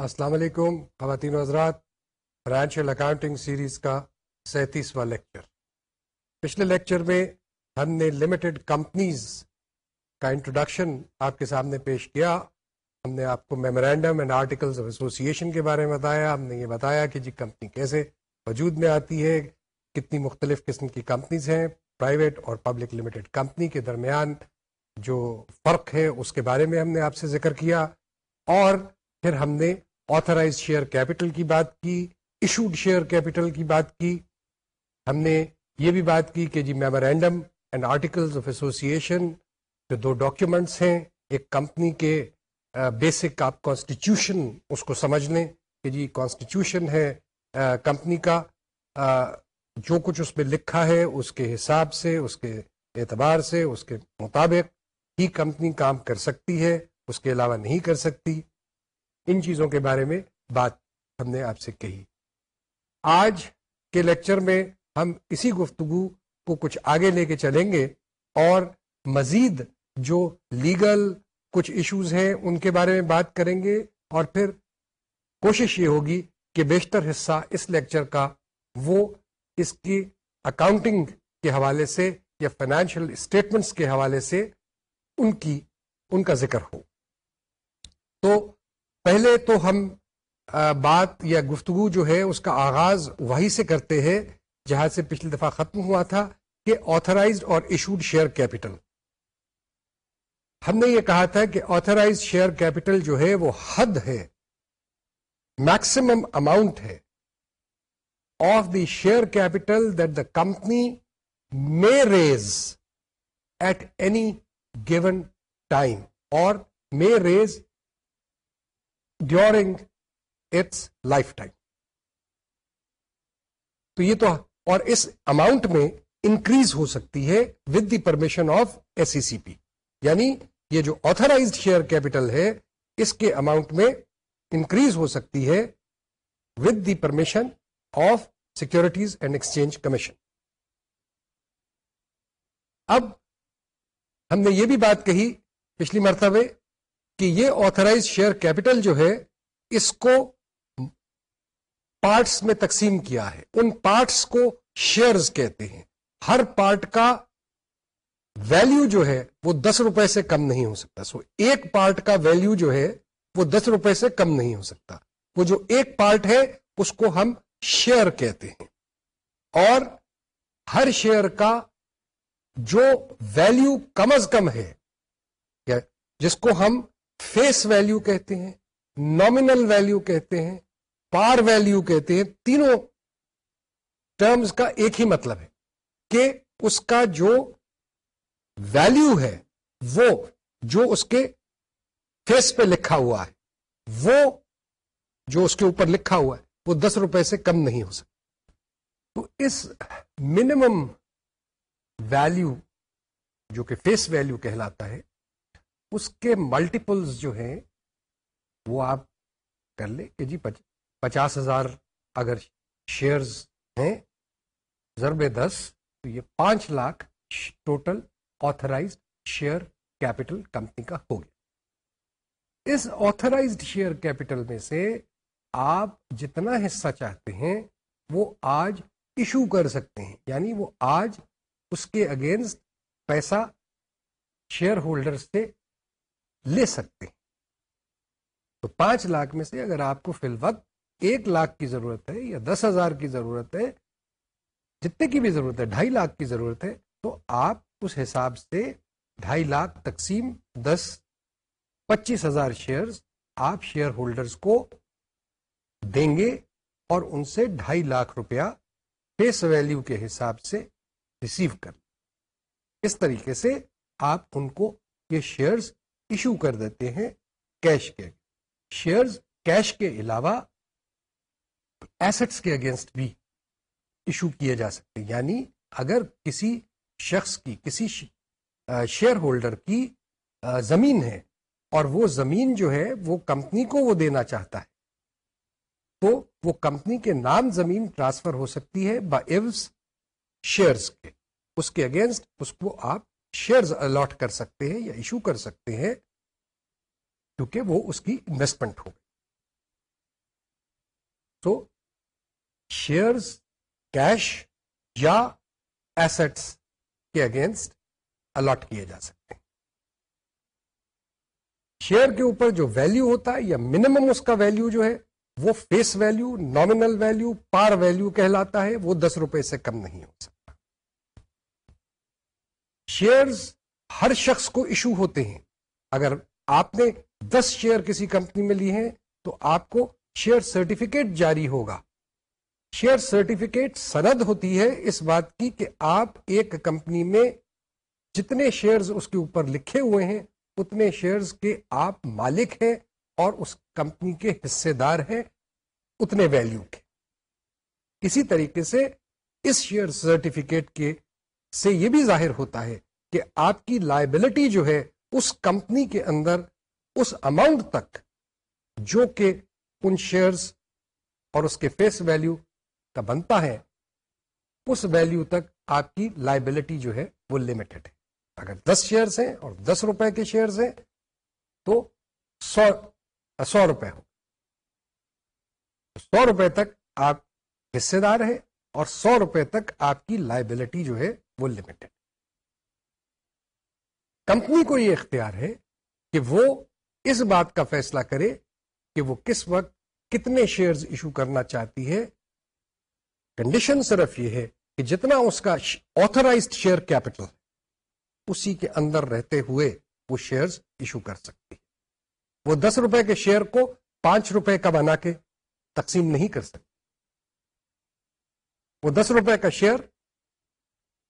السلام علیکم، خواتین حضرات فائنینشیل اکاؤنٹنگ سیریز کا سینتیسواں لیکچر پچھلے لیکچر میں ہم نے لمیٹڈ کمپنیز کا انٹروڈکشن آپ کے سامنے پیش کیا۔ ہم نے آپ کو memorandum and articles of association کے بارے میں بتایا۔ ہم نے یہ بتایا کہ جی کمپنی کیسے وجود میں آتی ہے، کتنی مختلف قسم کی کمپنیز ہیں۔ پرائیویٹ اور پبلک لمیٹڈ کمپنی کے درمیان جو فرق ہے، اس کے بارے میں ہم نے آپ سے ذکر کیا۔ اور پھر ہم نے آتھرائز شیئر کیپٹل کی بات کی ایشوڈ شیئر کیپٹل کی بات کی. ہم نے یہ بھی بات کی کہ جی memorandum and articles of association جو دو ڈاکیومنٹس ہیں، ایک کمپنی کے بیسک آپ کانسٹیٹیوشن اس کو سمجھ لیں کہ جی کانسٹیٹیوشن ہے کمپنی کا جو کچھ اس میں لکھا ہے اس کے حساب سے، اس کے اعتبار سے، اس کے مطابق ہی کمپنی کام کر سکتی ہے، اس کے علاوہ نہیں کر سکتی. ان چیزوں کے بارے میں بات ہم نے آپ سے کہی۔ آج کے لیکچر میں ہم اسی گفتگو کو کچھ آگے لے کے چلیں گے اور مزید جو لیگل کچھ ایشوز ہیں ان کے بارے میں بات کریں گے اور پھر کوشش یہ ہوگی کہ بیشتر حصہ اس لیکچر کا وہ اس کی اکاؤنٹنگ کے حوالے سے یا فائنینشیل اسٹیٹمنٹس کے حوالے سے ان کی، ان کا ذکر ہو۔ تو پہلے تو ہم بات یا گفتگو جو ہے، اس کا آغاز وہی سے کرتے ہیں جہاں سے پچھلی دفعہ ختم ہوا تھا کہ آتھرائزڈ اور ایشوڈ شیئر کیپٹل ہم نے یہ کہا تھا کہ آتھرائز شیئر کیپٹل جو ہے، وہ حد ہے میکسیمم اماؤنٹ ہے of the share capital that the company may raise at any given time اور may raise during its life time تو یہ تو اور اس اماؤنٹ میں انکریز ہو سکتی ہے with the permission of S C P یعنی یہ جو آتھرائزڈ شیئر کیپٹل ہے، اس کے اماؤنٹ میں انکریز ہو سکتی ہے with the permission of securities and exchange commission اب ہم نے یہ بھی بات کہی پچھلی مرتبہ کہ یہ آتھرائز شیئر کیپٹل جو ہے، اس کو پارٹس میں تقسیم کیا ہے۔ ان پارٹس کو شیئرز کہتے ہیں۔ ہر پارٹ کا ویلیو جو ہے، وہ دس روپے سے کم نہیں ہو سکتا۔ سو ایک پارٹ کا ویلیو جو ہے، وہ دس روپے سے کم نہیں ہو سکتا۔ وہ جو ایک پارٹ ہے، اس کو ہم شیئر کہتے ہیں۔ اور ہر شیئر کا جو ویلیو کم از کم ہے جس کو ہم فیس ویلیو کہتے ہیں نامنل ویلیو کہتے ہیں پار ویلیو کہتے ہیں، تینوں ٹرمز کا ایک ہی مطلب ہے کہ اس کا جو ویلیو ہے وہ جو اس کے فیس پہ لکھا ہوا ہے، وہ جو اس کے اوپر لکھا ہوا ہے، وہ دس روپے سے کم نہیں ہو سکتا۔ تو اس منیمم ویلیو جو کہ فیس ویلیو کہلاتا ہے اس کے ملٹیپلز جو ہیں، وہ آپ کر لیں کہ جی پچاس ہزار اگر شیئرز ہیں، ضرب دس، تو یہ پانچ lakh total authorise share capital company کا ہو گیا۔ اس آتھرائزڈ شیئر کیپٹل میں سے آپ جتنا حصہ چاہتے ہیں، وہ آج ایشو کر سکتے ہیں۔ یعنی وہ آج اس کے اگینسٹ پیسہ شیئر ہولڈر سے لے سکتے ہیں۔ تو پانچ لاکھ میں سے اگر آپ کو فی الوقت ایک لاکھ کی ضرورت ہے یا دس ہزار کی ضرورت ہے، جتنے کی بھی ضرورت ہے، ڈھائی لاکھ کی ضرورت ہے، تو آپ اس حساب سے ڈھائی لاکھ تقسیم دس، پچیس ہزار شیئر آپ شیئر ہولڈرز کو دیں گے اور ان سے ڈھائی لاکھ روپیہ فیس ویلیو کے حساب سے ریسیو کر۔ اس طریقے سے آپ ان کو یہ شیئرز ایشو کر دیتے ہیں کیش کے۔ شیئرز کیش کے علاوہ ایسٹس کے اگینسٹ بھی ایشو کیے جا سکتے یعنی اگر کسی شخص کی، کسی شیئر ہولڈر کی زمین ہے اور وہ زمین جو ہے وہ کمپنی کو وہ دینا چاہتا ہے، تو وہ کمپنی کے نام زمین ٹرانسفر ہو سکتی ہے با ایوز شیئرز کے۔ اس کے اگینسٹ اس کو آپ شیئرز الاٹ کر سکتے ہیں یا ایشو کر سکتے ہیں کیونکہ وہ اس کی انویسٹمنٹ ہو سو شیئرز کیش یا ایسٹس کے اگینسٹ الاٹ کیے جا سکتے ہیں شیئر کے اوپر جو ویلو ہوتا ہے یا منیمم اس کا ویلو جو ہے وہ face value nominal value par value کہلاتا ہے وہ دس روپے سے کم نہیں ہو سکتا. شیئرز ہر شخص کو ایشو ہوتے ہیں۔ اگر آپ نے دس شیئر کسی کمپنی میں لی ہیں، تو آپ کو شیئر سرٹیفکیٹ جاری ہوگا۔ شیئر سرٹیفکیٹ سند ہوتی ہے اس بات کی کہ آپ ایک کمپنی میں جتنے شیئرز اس کے اوپر لکھے ہوئے ہیں، اتنے شیئرز کے آپ مالک ہیں اور اس کمپنی کے حصے دار ہیں، اتنے ویلیو کے۔ اسی طریقے سے اس شیئر سرٹیفکیٹ کے سے یہ بھی ظاہر ہوتا ہے کہ آپ کی لائبلٹی جو ہے اس کمپنی کے اندر اس اماؤنٹ تک جو کہ ان شیئرز اور اس کے فیس ویلیو کا بنتا ہے، اس ویلیو تک آپ کی لائبلٹی جو ہے وہ لمیٹڈ ہے۔ اگر دس شیئرس ہیں اور دس روپے کے شیئرز ہیں تو سو سو روپے ہو۔ سو روپے تک آپ حصے دار ہیں اور سو روپے تک آپ کی لائبلٹی جو ہے وہ لمیٹڈ کمپنی کو یہ اختیار ہے کہ وہ اس بات کا فیصلہ کرے کہ وہ کس وقت کتنے شیئرز ایشو کرنا چاہتی ہے. کنڈیشن صرف یہ ہے کہ جتنا اس کا آتھرائزڈ شیئر کیپٹل اسی کے اندر رہتے ہوئے وہ شیئرز ایشو کر سکتی وہ دس روپے کے شیئر کو پانچ روپے کا بنا کے تقسیم نہیں کر سکتی۔ وہ دس روپے کا شیئر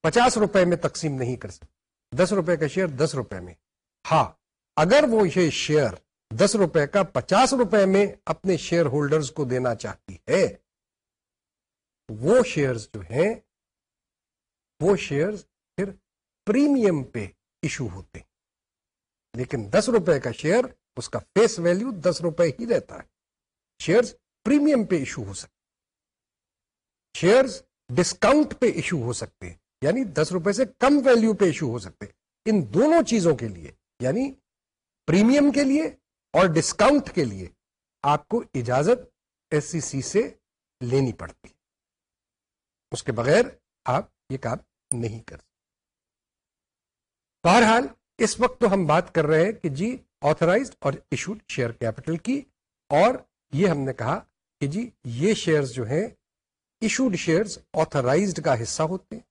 پچاس روپے میں تقسیم نہیں کر سکتی دس روپے کا شیئر دس روپے میں۔ ہاں اگر وہ یہ شیئر دس روپے کا پچاس روپے میں اپنے شیئر ہولڈرز کو دینا چاہتی ہے، وہ شیئرز جو ہیں، وہ شیئرز پھر پریمیم پہ ایشو ہوتے ہیں۔ لیکن دس روپے کا شیئر، اس کا فیس ویلو دس روپے ہی رہتا ہے۔ شیئر پریمیم پہ ایشو ہو سکتے شیئر ڈسکاؤنٹ پہ ایشو ہو سکتے ہیں۔ یعنی دس روپے سے کم ویلو پہ ایشو ہو سکتے ان دونوں چیزوں کے لیے یعنی پریمیم کے لیے اور ڈسکاؤنٹ کے لیے آپ کو اجازت ایس سی سی سے لینی پڑتی۔ اس کے بغیر آپ یہ کام نہیں کر سکتے۔ بہرحال، اس وقت تو ہم بات کر رہے ہیں کہ جی آتھرائزڈ اور ایشوڈ شیئر کیپٹل کی، اور یہ ہم نے کہا کہ جی یہ شیئرز جو ہیں ایشوڈ شیئرز آتھرائزڈ کا حصہ ہوتے ہیں۔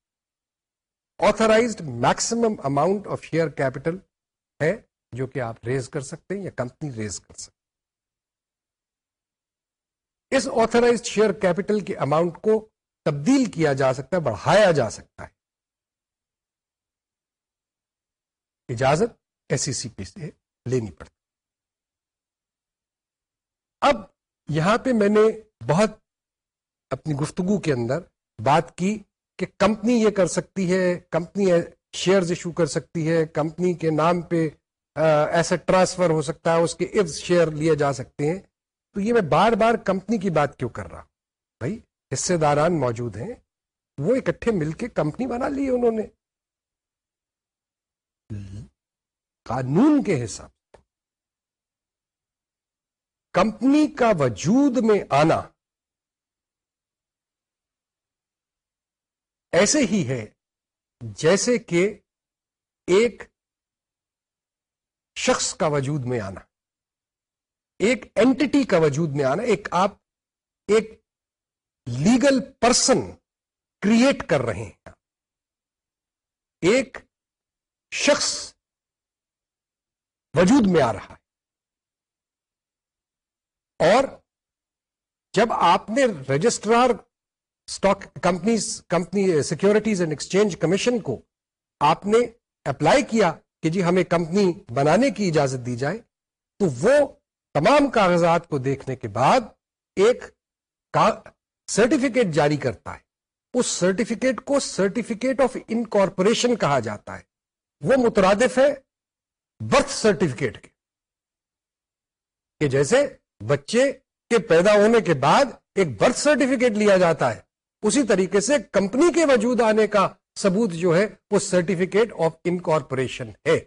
Authorised maximum amount of share capital ہے جو کہ آپ ریز کر سکتے ہیں یا کمپنی ریز کر سکتے اس آتھرائزڈ شیئر کیپٹل کے اماؤنٹ کو تبدیل کیا جا سکتا ہے، بڑھایا جا سکتا ہے۔ اجازت ایس سی سی پی سے لینی پڑتی اب یہاں پہ میں نے بہت اپنی گفتگو کے اندر بات کی کہ کمپنی یہ کر سکتی ہے، کمپنی شیئرز ایشو کر سکتی ہے، کمپنی کے نام پہ ایسے ٹرانسفر ہو سکتا ہے، اس کے افز شیئر لیے جا سکتے ہیں۔ تو یہ میں بار بار کمپنی کی بات کیوں کر رہا بھائی، حصے داران موجود ہیں، وہ اکٹھے مل کے کمپنی بنا لی انہوں نے۔ قانون کے حساب کمپنی کا وجود میں آنا ایسے ہی ہے جیسے کہ ایک شخص کا وجود میں آنا، ایک اینٹی کا وجود میں آنا، ایک آپ، ایک لیگل پرسن کریٹ کر رہے ہیں۔ ایک شخص وجود میں آ رہا ہے۔ اور جب آپ نے registrar stock companies company securities and exchange commission کو آپ نے اپلائی کیا کہ جی ہمیں کمپنی بنانے کی اجازت دی جائے، تو وہ تمام کاغذات کو دیکھنے کے بعد ایک سرٹیفکیٹ جاری کرتا ہے۔ اس سرٹیفکیٹ کو سرٹیفکیٹ آف انکارپوریشن کہا جاتا ہے۔ وہ مترادف ہے برتھ سرٹیفکیٹ کے۔ کہ جیسے بچے کے پیدا ہونے کے بعد ایک برتھ سرٹیفکیٹ لیا جاتا ہے۔ اسی طریقے سے کمپنی کے وجود آنے کا ثبوت جو ہے وہ سرٹیفکیٹ آف انکارپوریشن ہے۔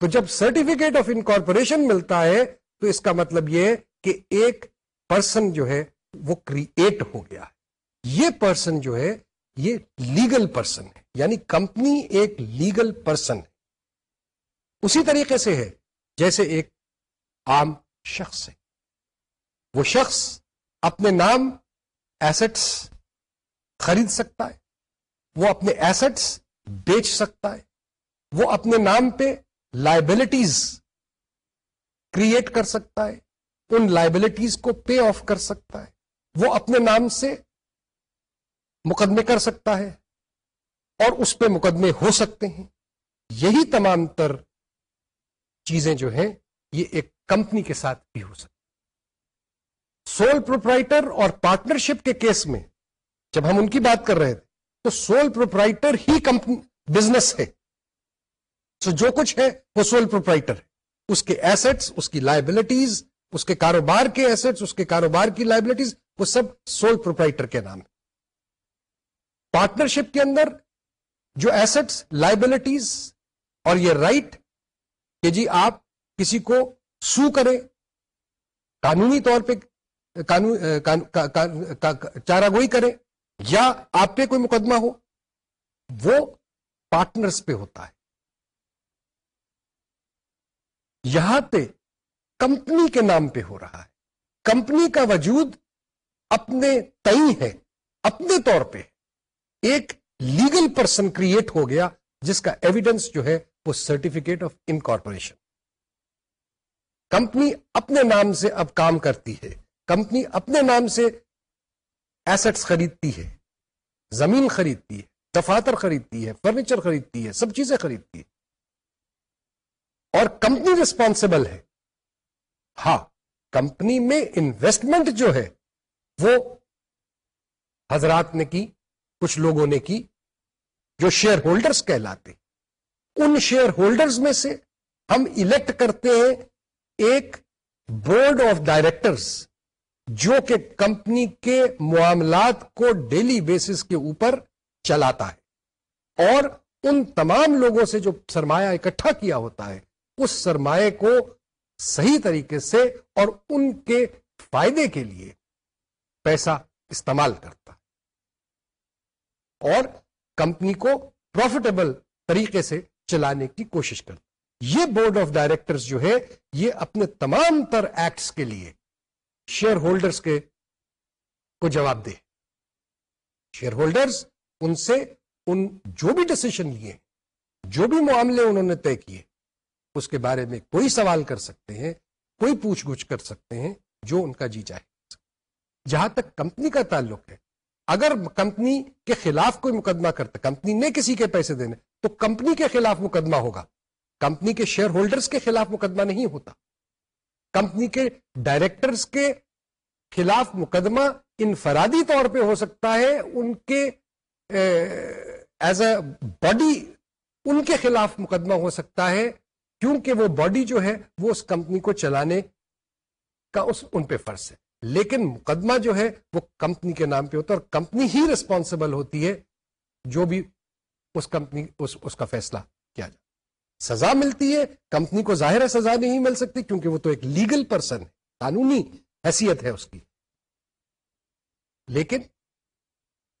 تو جب سرٹیفکیٹ آف انکارپوریشن ملتا ہے تو اس کا مطلب یہ کہ ایک پرسن جو ہے وہ کریٹ ہو گیا ہے۔ یہ پرسن جو ہے یہ لیگل پرسن ہے یعنی کمپنی ایک لیگل پرسن ہے۔ اسی طریقے سے ہے، جیسے ایک عام شخص ہے۔ وہ شخص اپنے نام ایسٹس خرید سکتا ہے، وہ اپنے ایسٹس بیچ سکتا ہے، وہ اپنے نام پہ لائبلٹیز کریٹ کر سکتا ہے، ان لائبلٹیز کو پے آف کر سکتا ہے، وہ اپنے نام سے مقدمے کر سکتا ہے اور اس پہ مقدمے ہو سکتے ہیں۔ یہی تمام تر چیزیں جو ہیں، یہ ایک کمپنی کے ساتھ بھی ہو سکتی سول پروپرائٹر اور پارٹنرشپ کے کیس میں، جب ہم ان کی بات کر رہے تھے، تو سول پروپرائٹر ہی کمپنی بزنس ہے۔ سو جو کچھ ہے، وہ سول پروپرائٹر ہے۔ اس کے ایسٹس اس کی لائبلٹیز اس کے کاروبار کے ایسٹس اس کے کاروبار کی لائبلٹیز وہ سب سول پروپرائٹر کے نام ہے پارٹنرشپ کے اندر جو ایسٹس لائبلٹیز اور یہ رائٹ کہ جی آپ کسی کو سو کریں، قانونی طور پہ چارہ گوئی کریں یا آپ پہ کوئی مقدمہ ہو، وہ پارٹنرز پہ ہوتا ہے۔ یہاں پہ کمپنی کے نام پہ ہو رہا ہے۔ کمپنی کا وجود اپنے تئی ہے، اپنے طور پہ۔ ایک لیگل پرسن کریٹ ہو گیا جس کا ایویڈنس جو ہے وہ سرٹیفکیٹ آف انکارپوریشن کمپنی اپنے نام سے اب کام کرتی ہے۔ کمپنی اپنے نام سے ایسٹس خریدتی ہے، زمین خریدتی ہے، دفاتر خریدتی ہے، فرنیچر خریدتی ہے، سب چیزیں خریدتی ہے۔ اور کمپنی ریسپانسبل ہے۔ ہاں کمپنی میں انویسٹمنٹ جو ہے، وہ حضرات نے کی، کچھ لوگوں نے کی، جو شیئر ہولڈرز کہلاتے ان شیئر ہولڈرز میں سے ہم الیکٹ کرتے ہیں ایک بورڈ آف ڈائریکٹرز جو کہ کمپنی کے معاملات کو ڈیلی بیسس کے اوپر چلاتا ہے اور ان تمام لوگوں سے جو سرمایہ اکٹھا کیا ہوتا ہے، اس سرمایہ کو صحیح طریقے سے اور ان کے فائدے کے لیے پیسہ استعمال کرتا ہے اور کمپنی کو پروفیٹیبل طریقے سے چلانے کی کوشش کرتا یہ بورڈ آف ڈائریکٹرز جو ہے، یہ اپنے تمام تر ایکٹس کے لیے شیئر ہولڈرز کے کو جواب دے۔ شیئر ہولڈرز ان سے ان جو بھی ڈسیشن لیے، جو بھی معاملے انہوں نے طے کیے، اس کے بارے میں کوئی سوال کر سکتے ہیں، کوئی پوچھ گچھ کر سکتے ہیں، جو ان کا جی چاہے۔ جہاں تک کمپنی کا تعلق ہے، اگر کمپنی کے خلاف کوئی مقدمہ کرتا، کمپنی نے کسی کے پیسے دینے، تو کمپنی کے خلاف مقدمہ ہوگا۔ کمپنی کے شیئر ہولڈرز کے خلاف مقدمہ نہیں ہوتا۔ کمپنی کے ڈائریکٹرز کے خلاف مقدمہ انفرادی طور پہ ہو سکتا ہے ان کے ایز اے باڈی ان کے خلاف مقدمہ ہو سکتا ہے کیونکہ وہ باڈی جو ہے وہ اس کمپنی کو چلانے کا اس ان پہ فرض ہے۔ لیکن مقدمہ جو ہے وہ کمپنی کے نام پہ ہوتا ہے اور کمپنی ہی ریسپانسبل ہوتی ہے جو بھی اس کمپنی اس, اس کا فیصلہ کیا جائے۔ سزا ملتی ہے، کمپنی کو ظاہر ہے سزا نہیں مل سکتی کیونکہ وہ تو ایک لیگل پرسن ہے، قانونی حیثیت ہے اس کی۔ لیکن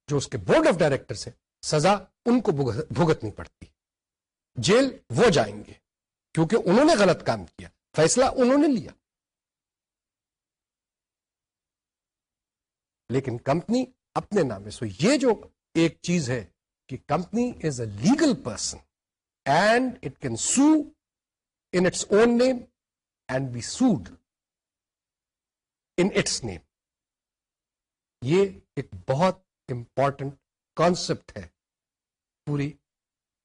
جو اس کے بورڈ آف ڈائریکٹر ہے سزا ان کو بھگتنی پڑتی جیل وہ جائیں گے کیونکہ انہوں نے غلط کام کیا، فیصلہ انہوں نے لیا۔ لیکن کمپنی اپنے نام سو یہ جو ایک چیز ہے کہ company is a legal person and it can sue in its own name and be sued in its name یہ ایک بہت امپورٹنٹ کانسپٹ ہے پوری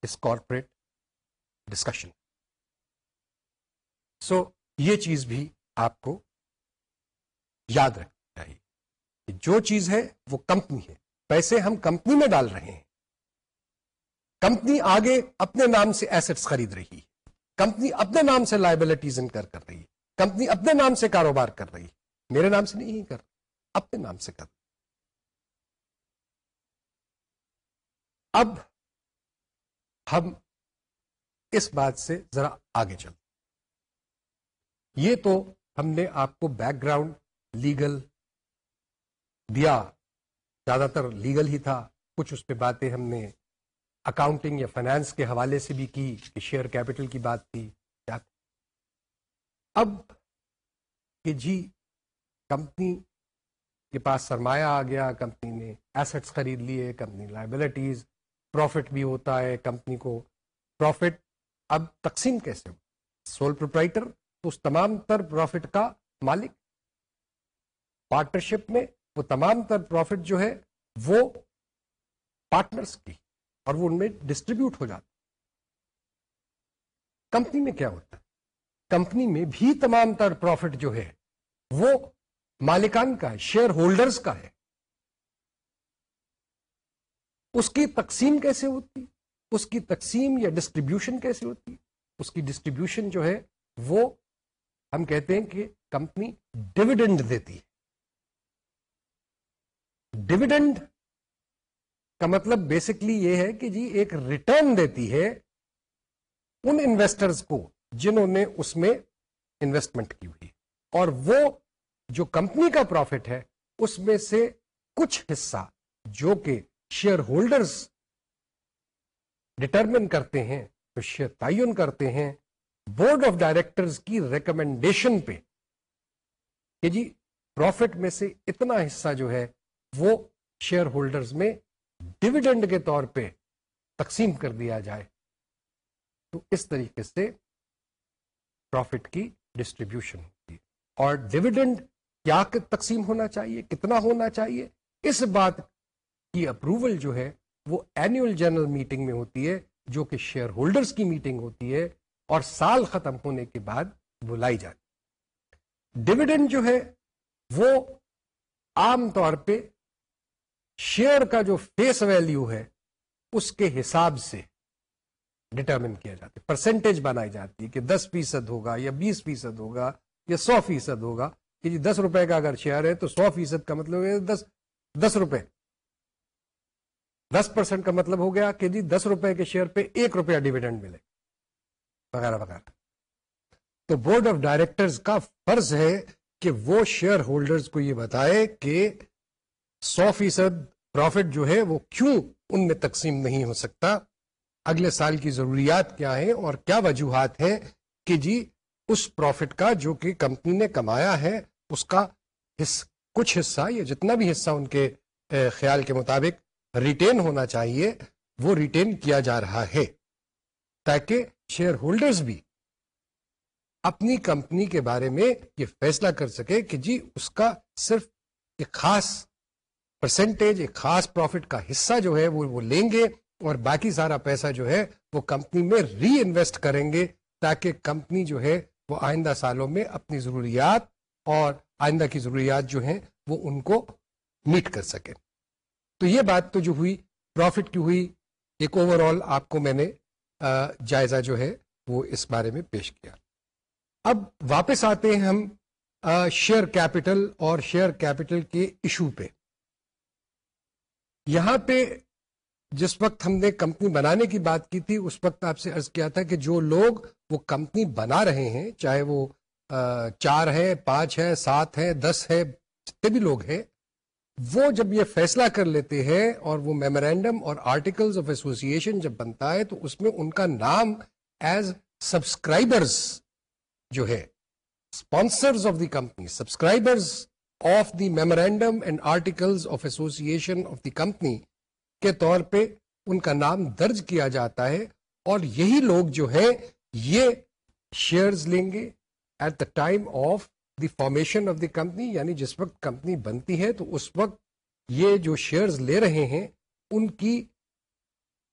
اس کارپوریٹ ڈسکشن سو یہ چیز بھی آپ کو یاد رکھنی چاہیے جو چیز ہے وہ کمپنی ہے پیسے ہم کمپنی میں ڈال رہے ہیں کمپنی آگے اپنے نام سے ایسٹس خرید رہی، کمپنی اپنے نام سے لائبلٹیز انکر کر رہی، کمپنی اپنے نام سے کاروبار کر رہی، میرے نام سے نہیں کر، اپنے نام سے کر۔ اب ہم اس بات سے ذرا آگے چلتے یہ تو ہم نے آپ کو بیک گراؤنڈ لیگل دیا، زیادہ تر لیگل ہی تھا، کچھ اس پہ باتیں ہم نے اکاؤنٹنگ یا فائنانس کے حوالے سے بھی کی، کہ شیئر کیپٹل کی بات تھی اب کہ جی کمپنی کے پاس سرمایہ آ گیا کمپنی نے ایسٹس خرید لیے کمپنی لائبلٹیز پروفٹ بھی ہوتا ہے کمپنی کو۔ پروفٹ اب تقسیم کیسے ہو؟ سول پروپرائٹر تو اس تمام تر پروفٹ کا مالک۔ پارٹنرشپ میں وہ تمام تر پروفٹ جو ہے، وہ پارٹنرس کی۔ اور وہ ان میں ڈسٹریبیوٹ ہو جاتا کمپنی میں کیا ہوتا ہے؟ کمپنی میں بھی تمام تر پروفٹ جو ہے، وہ مالکان کا ہے شیئر ہولڈرز کا ہے۔ اس کی تقسیم کیسے ہوتی؟ اس کی تقسیم یا ڈسٹریبیوشن کیسے ہوتی؟ اس کی ڈسٹریبیوشن جو ہے، وہ ہم کہتے ہیں کہ کمپنی ڈویڈنڈ دیتی ہے۔ ڈویڈنڈ کا مطلب بیسکلی یہ ہے کہ جی ایک ریٹرن دیتی ہے ان انویسٹرز کو جنہوں نے اس میں انویسٹمنٹ کی ہوئی اور وہ جو کمپنی کا پروفٹ ہے، اس میں سے کچھ حصہ جو کہ شیئر ہولڈرز ڈٹرمن کرتے ہیں تو شیئر تعین کرتے ہیں بورڈ آف ڈائریکٹرز کی ریکمنڈیشن پہ کہ جی پروفٹ میں سے اتنا حصہ جو ہے وہ شیئر ہولڈرز میں ڈویڈنڈ کے طور پہ تقسیم کر دیا جائے، تو اس طریقے سے پروفٹ کی ڈسٹریبیوشن ہوتی ہے۔ اور ڈویڈنڈ کیا تقسیم ہونا چاہیے، کتنا ہونا چاہیے؟ اس بات کی اپروول جو ہے وہ اینوئل جنرل میٹنگ میں ہوتی ہے، جو کہ شیئر ہولڈرز کی میٹنگ ہوتی ہے، اور سال ختم ہونے کے بعد بلائی جاتی ڈویڈنڈ جو ہے وہ عام طور پہ شیئر کا جو فیس ویلیو ہے، اس کے حساب سے ڈٹرمن کیا جاتا ہے۔ پرسنٹیج بنائی جاتی ہے کہ دس فیصد ہوگا یا بیس فیصد ہوگا یا سو فیصد ہوگا کہ جی دس روپے کا اگر شیئر ہے تو سو فیصد کا مطلب ہے دس دس روپے۔ دس پرسینٹ کا مطلب ہو گیا کہ جی دس روپے کے شیئر پہ ایک روپیہ ڈیویڈنڈ ملے۔ وغیرہ وغیرہ۔ تو بورڈ آف ڈائریکٹرز کا فرض ہے کہ وہ شیئر ہولڈرز کو یہ بتائے کہ سو فیصد پروفٹ جو ہے وہ کیوں ان میں تقسیم نہیں ہو سکتا؟ اگلے سال کی ضروریات کیا ہیں اور کیا وجوہات ہیں کہ جی اس پروفٹ کا جو کہ کمپنی نے کمایا ہے، اس کا کچھ حصہ یا جتنا بھی حصہ ان کے خیال کے مطابق ریٹین ہونا چاہیے، وہ ریٹین کیا جا رہا ہے۔ تاکہ شیئر ہولڈرز بھی اپنی کمپنی کے بارے میں یہ فیصلہ کر سکے کہ جی اس کا صرف ایک خاص پرسنٹیج ایک خاص پروفٹ کا حصہ جو ہے وہ وہ لیں گے اور باقی سارا پیسہ جو ہے وہ کمپنی میں ری انویسٹ کریں گے تاکہ کمپنی جو ہے وہ آئندہ سالوں میں اپنی ضروریات اور آئندہ کی ضروریات جو ہیں وہ ان کو میٹ کر سکے۔ تو یہ بات تو جو ہوئی پروفٹ کی ہوئی، ایک اوور آل آپ کو میں نے جائزہ جو ہے وہ اس بارے میں پیش کیا۔ اب واپس آتے ہیں ہم شیئر کیپٹل اور شیئر کیپٹل کے ایشو پہ۔ یہاں پہ جس وقت ہم نے کمپنی بنانے کی بات کی تھی، اس وقت آپ سے ارض کیا تھا کہ جو لوگ وہ کمپنی بنا رہے ہیں، چاہے وہ چار ہے، پانچ ہے، سات ہے، دس ہے، جتنے بھی لوگ ہیں، وہ جب یہ فیصلہ کر لیتے ہیں اور وہ میمورینڈم اور آرٹیکلز آف ایسوسیشن جب بنتا ہے، تو اس میں ان کا نام ایز سبسکرائبرز جو ہے sponsors of the company, subscribers of the memorandum and articles of association of the company کے طور پہ ان کا نام درج کیا جاتا ہے اور یہی لوگ جو ہے یہ شیئرز لیں گے at the time of the formation of the company یعنی جس وقت کمپنی بنتی ہے، تو اس وقت یہ جو شیئرز لے رہے ہیں، ان کی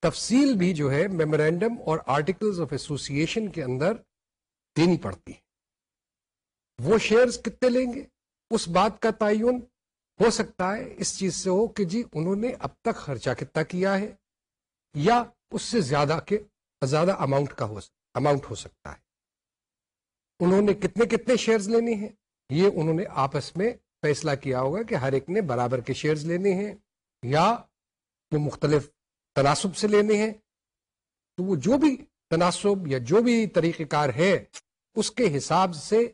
تفصیل بھی جو ہے میمورینڈم اور آرٹیکلز آف ایسوسیشن کے اندر دینی پڑتی ہے۔ وہ شیئرز کتنے لیں گے؟ اس بات کا تعین ہو سکتا ہے اس چیز سے ہو کہ جی انہوں نے اب تک خرچہ کتنا کیا ہے یا اس سے زیادہ کے زیادہ اماؤنٹ کا ہو اماؤنٹ ہو سکتا ہے۔ انہوں نے کتنے کتنے شیئرز لینے ہیں؟ یہ انہوں نے آپس میں فیصلہ کیا ہوگا کہ ہر ایک نے برابر کے شیئرز لینے ہیں یا وہ مختلف تناسب سے لینے ہیں۔ تو وہ جو بھی تناسب یا جو بھی طریقہ کار ہے، اس کے حساب سے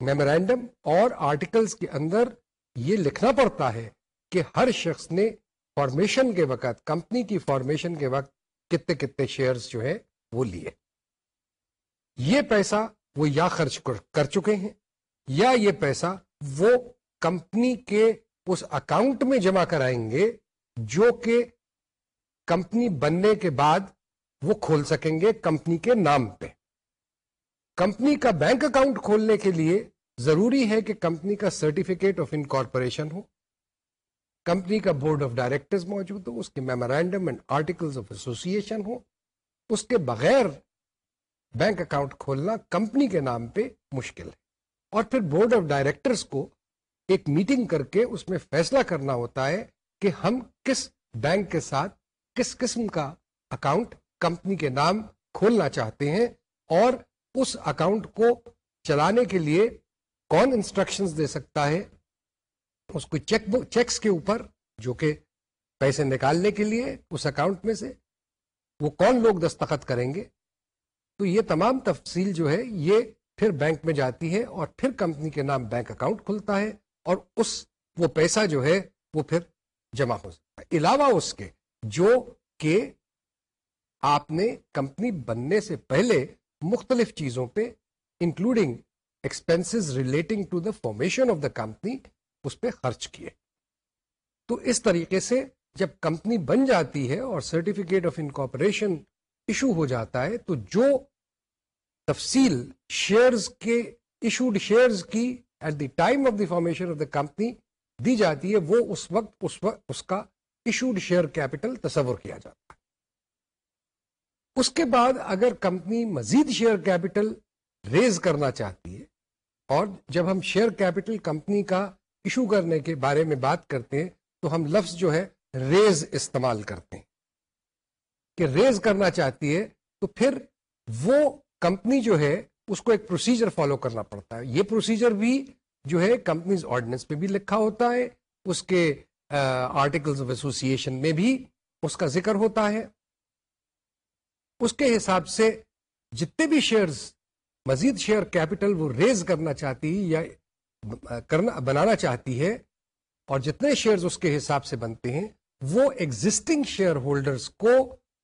میمورینڈم اور آرٹیکلز کے اندر یہ لکھنا پڑتا ہے کہ ہر شخص نے فارمیشن کے وقت، کمپنی کی فارمیشن کے وقت کتنے کتنے شیئرز جو ہے وہ لیے۔ یہ پیسہ وہ یا خرچ کر چکے ہیں یا یہ پیسہ وہ کمپنی کے اس اکاؤنٹ میں جمع کرائیں گے جو کہ کمپنی بننے کے بعد وہ کھول سکیں گے کمپنی کے نام پہ۔ کمپنی کا بینک اکاؤنٹ کھولنے کے لیے ضروری ہے کہ کمپنی کا سرٹیفکیٹ آف انکارپوریشن ہو۔ کمپنی کا بورڈ آف ڈائریکٹرز موجود ہو، اس کے memorandum and article of association ہو اس کے بغیر بینک اکاؤنٹ کھولنا کمپنی کے نام پہ مشکل ہے۔ اور پھر بورڈ آف ڈائریکٹرز کو ایک میٹنگ کر کے اس میں فیصلہ کرنا ہوتا ہے کہ ہم کس بینک کے ساتھ کس قسم کا اکاؤنٹ کمپنی کے نام کھولنا چاہتے ہیں اور اس اکاؤنٹ کو چلانے کے لیے کون انسٹرکشنز دے سکتا ہے؟ اس کو چیک بک چیکس کے اوپر، جو کہ پیسے نکالنے کے لیے اس اکاؤنٹ میں سے، وہ کون لوگ دستخط کریں گے؟ تو یہ تمام تفصیل جو ہے، یہ پھر بینک میں جاتی ہے اور پھر کمپنی کے نام بینک اکاؤنٹ کھلتا ہے اور اس وہ پیسہ جو ہے، وہ پھر جمع ہو سکتا ہے۔ علاوہ اس کے، جو کہ آپ نے کمپنی بننے سے پہلے مختلف چیزوں پہ including expense relating to the formation of the company اس پہ خرچ کیے۔ تو اس طریقے سے جب کمپنی بن جاتی ہے اور سرٹیفکیٹ آف انکارپوریشن ایشو ہو جاتا ہے، تو جو تفصیل شیئرز کے ایشوڈ شیئرز کی at the time of the formation of the company دی جاتی ہے، وہ اس وقت اس وقت اس کا ایشوڈ شیئر کیپٹل تصور کیا جاتا ہے۔ اس کے بعد اگر کمپنی مزید شیئر کیپٹل ریز کرنا چاہتی ہے اور جب ہم شیئر کیپٹل کمپنی کا ایشو کرنے کے بارے میں بات کرتے ہیں، تو ہم لفظ جو ہے، ریز استعمال کرتے ہیں۔ کہ ریز کرنا چاہتی ہے، تو پھر وہ کمپنی جو ہے، اس کو ایک پروسیجر فالو کرنا پڑتا ہے۔ یہ پروسیجر بھی جو ہے، کمپنیز آرڈیننس پہ بھی لکھا ہوتا ہے، اس کے آرٹیکلز آف ایسوسیشن میں بھی اس کا ذکر ہوتا ہے۔ اس کے حساب سے جتنے بھی شیئرز مزید شیئر کیپٹل وہ ریز کرنا چاہتی یا کرنا، بنانا چاہتی ہے، اور جتنے شیئرز اس کے حساب سے بنتے ہیں، وہ ایگزٹنگ شیئر ہولڈرز کو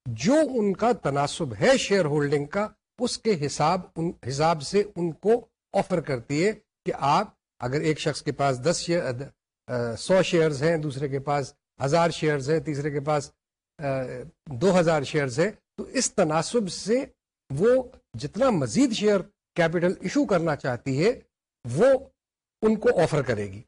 جو ان کا تناسب ہے شیئر ہولڈنگ کا، اس کے حساب، ان حساب سے ان کو آفر کرتی ہے کہ آپ اگر ایک شخص کے پاس دس شیئر سو شیئرز ہیں، دوسرے کے پاس ہزار شیئرز ہیں، تیسرے کے پاس دو ہزار شیئرز ہیں تو اس تناسب سے وہ جتنا مزید شیئر کیپٹل ایشو کرنا چاہتی ہے، وہ ان کو آفر کرے گی۔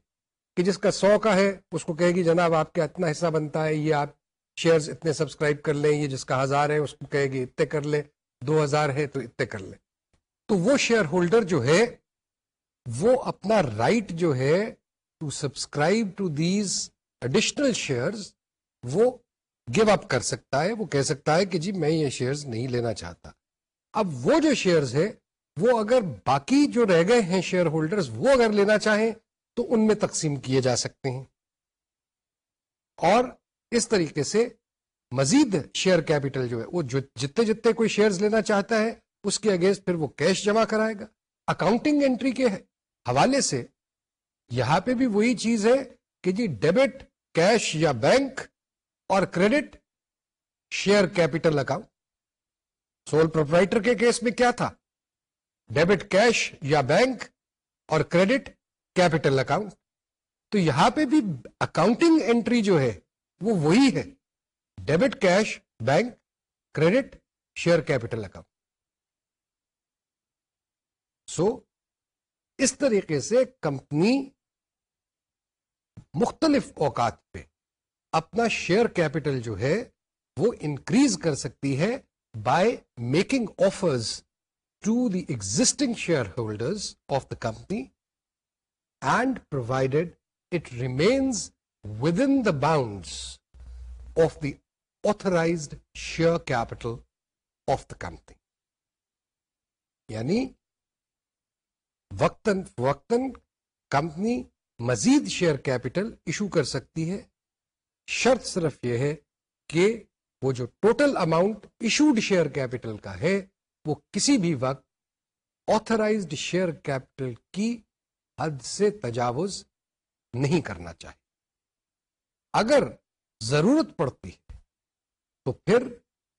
کہ جس کا سو کا ہے، اس کو کہے گی، جناب، آپ کا اتنا حصہ بنتا ہے، یہ آپ شیئرز اتنے سبسکرائب کر لیں، یہ جس کا ہزار ہے، اس کو کہے گی، اتنے کر لے دو ہزار ہے تو اتنے کر لے تو وہ شیئر ہولڈر جو ہے، وہ اپنا رائٹ جو ہے to subscribe to these additional shares وہ گیو اپ کر سکتا ہے، وہ کہہ سکتا ہے کہ جی میں یہ شیئرز نہیں لینا چاہتا۔ اب وہ جو شیئرز ہے وہ اگر باقی جو رہ گئے ہیں شیئر ہولڈرز وہ اگر لینا چاہیں تو ان میں تقسیم کیے جا سکتے ہیں۔ اور اس طریقے سے مزید شیئر کیپٹل جو ہے، وہ جتنے جتنے کوئی شیئرز لینا چاہتا ہے، اس کے اگینسٹ پھر وہ کیش جمع کرائے گا۔ اکاؤنٹنگ انٹری کے حوالے سے یہاں پہ بھی وہی چیز ہے کہ جی ڈیبٹ کیش یا بینک اور credit share capital account sole proprietor کے کیس میں کیا تھا؟ ڈیبٹ کیش یا بینک اور کریڈٹ کیپٹل اکاؤنٹ تو یہاں پہ بھی اکاؤنٹنگ انٹری جو ہے وہ وہی ہے. Debit cash bank credit share capital account so اس طریقے سے کمپنی مختلف اوقات پہ اپنا شیئر کیپٹل جو ہے وہ انکریز کر سکتی ہے by making offers to the existing share holders of the company and provided it remains within the bounds of the authorized share capital of the company یعنی وقتاً وقتاً کمپنی مزید شیئر کیپٹل ایشو کر سکتی ہے شرط صرف یہ ہے کہ وہ جو total amount issued share capital کا ہے، وہ کسی بھی وقت آتھرائزڈ شیئر کیپٹل کی حد سے تجاوز نہیں کرنا چاہے۔ اگر ضرورت پڑتی ہے تو پھر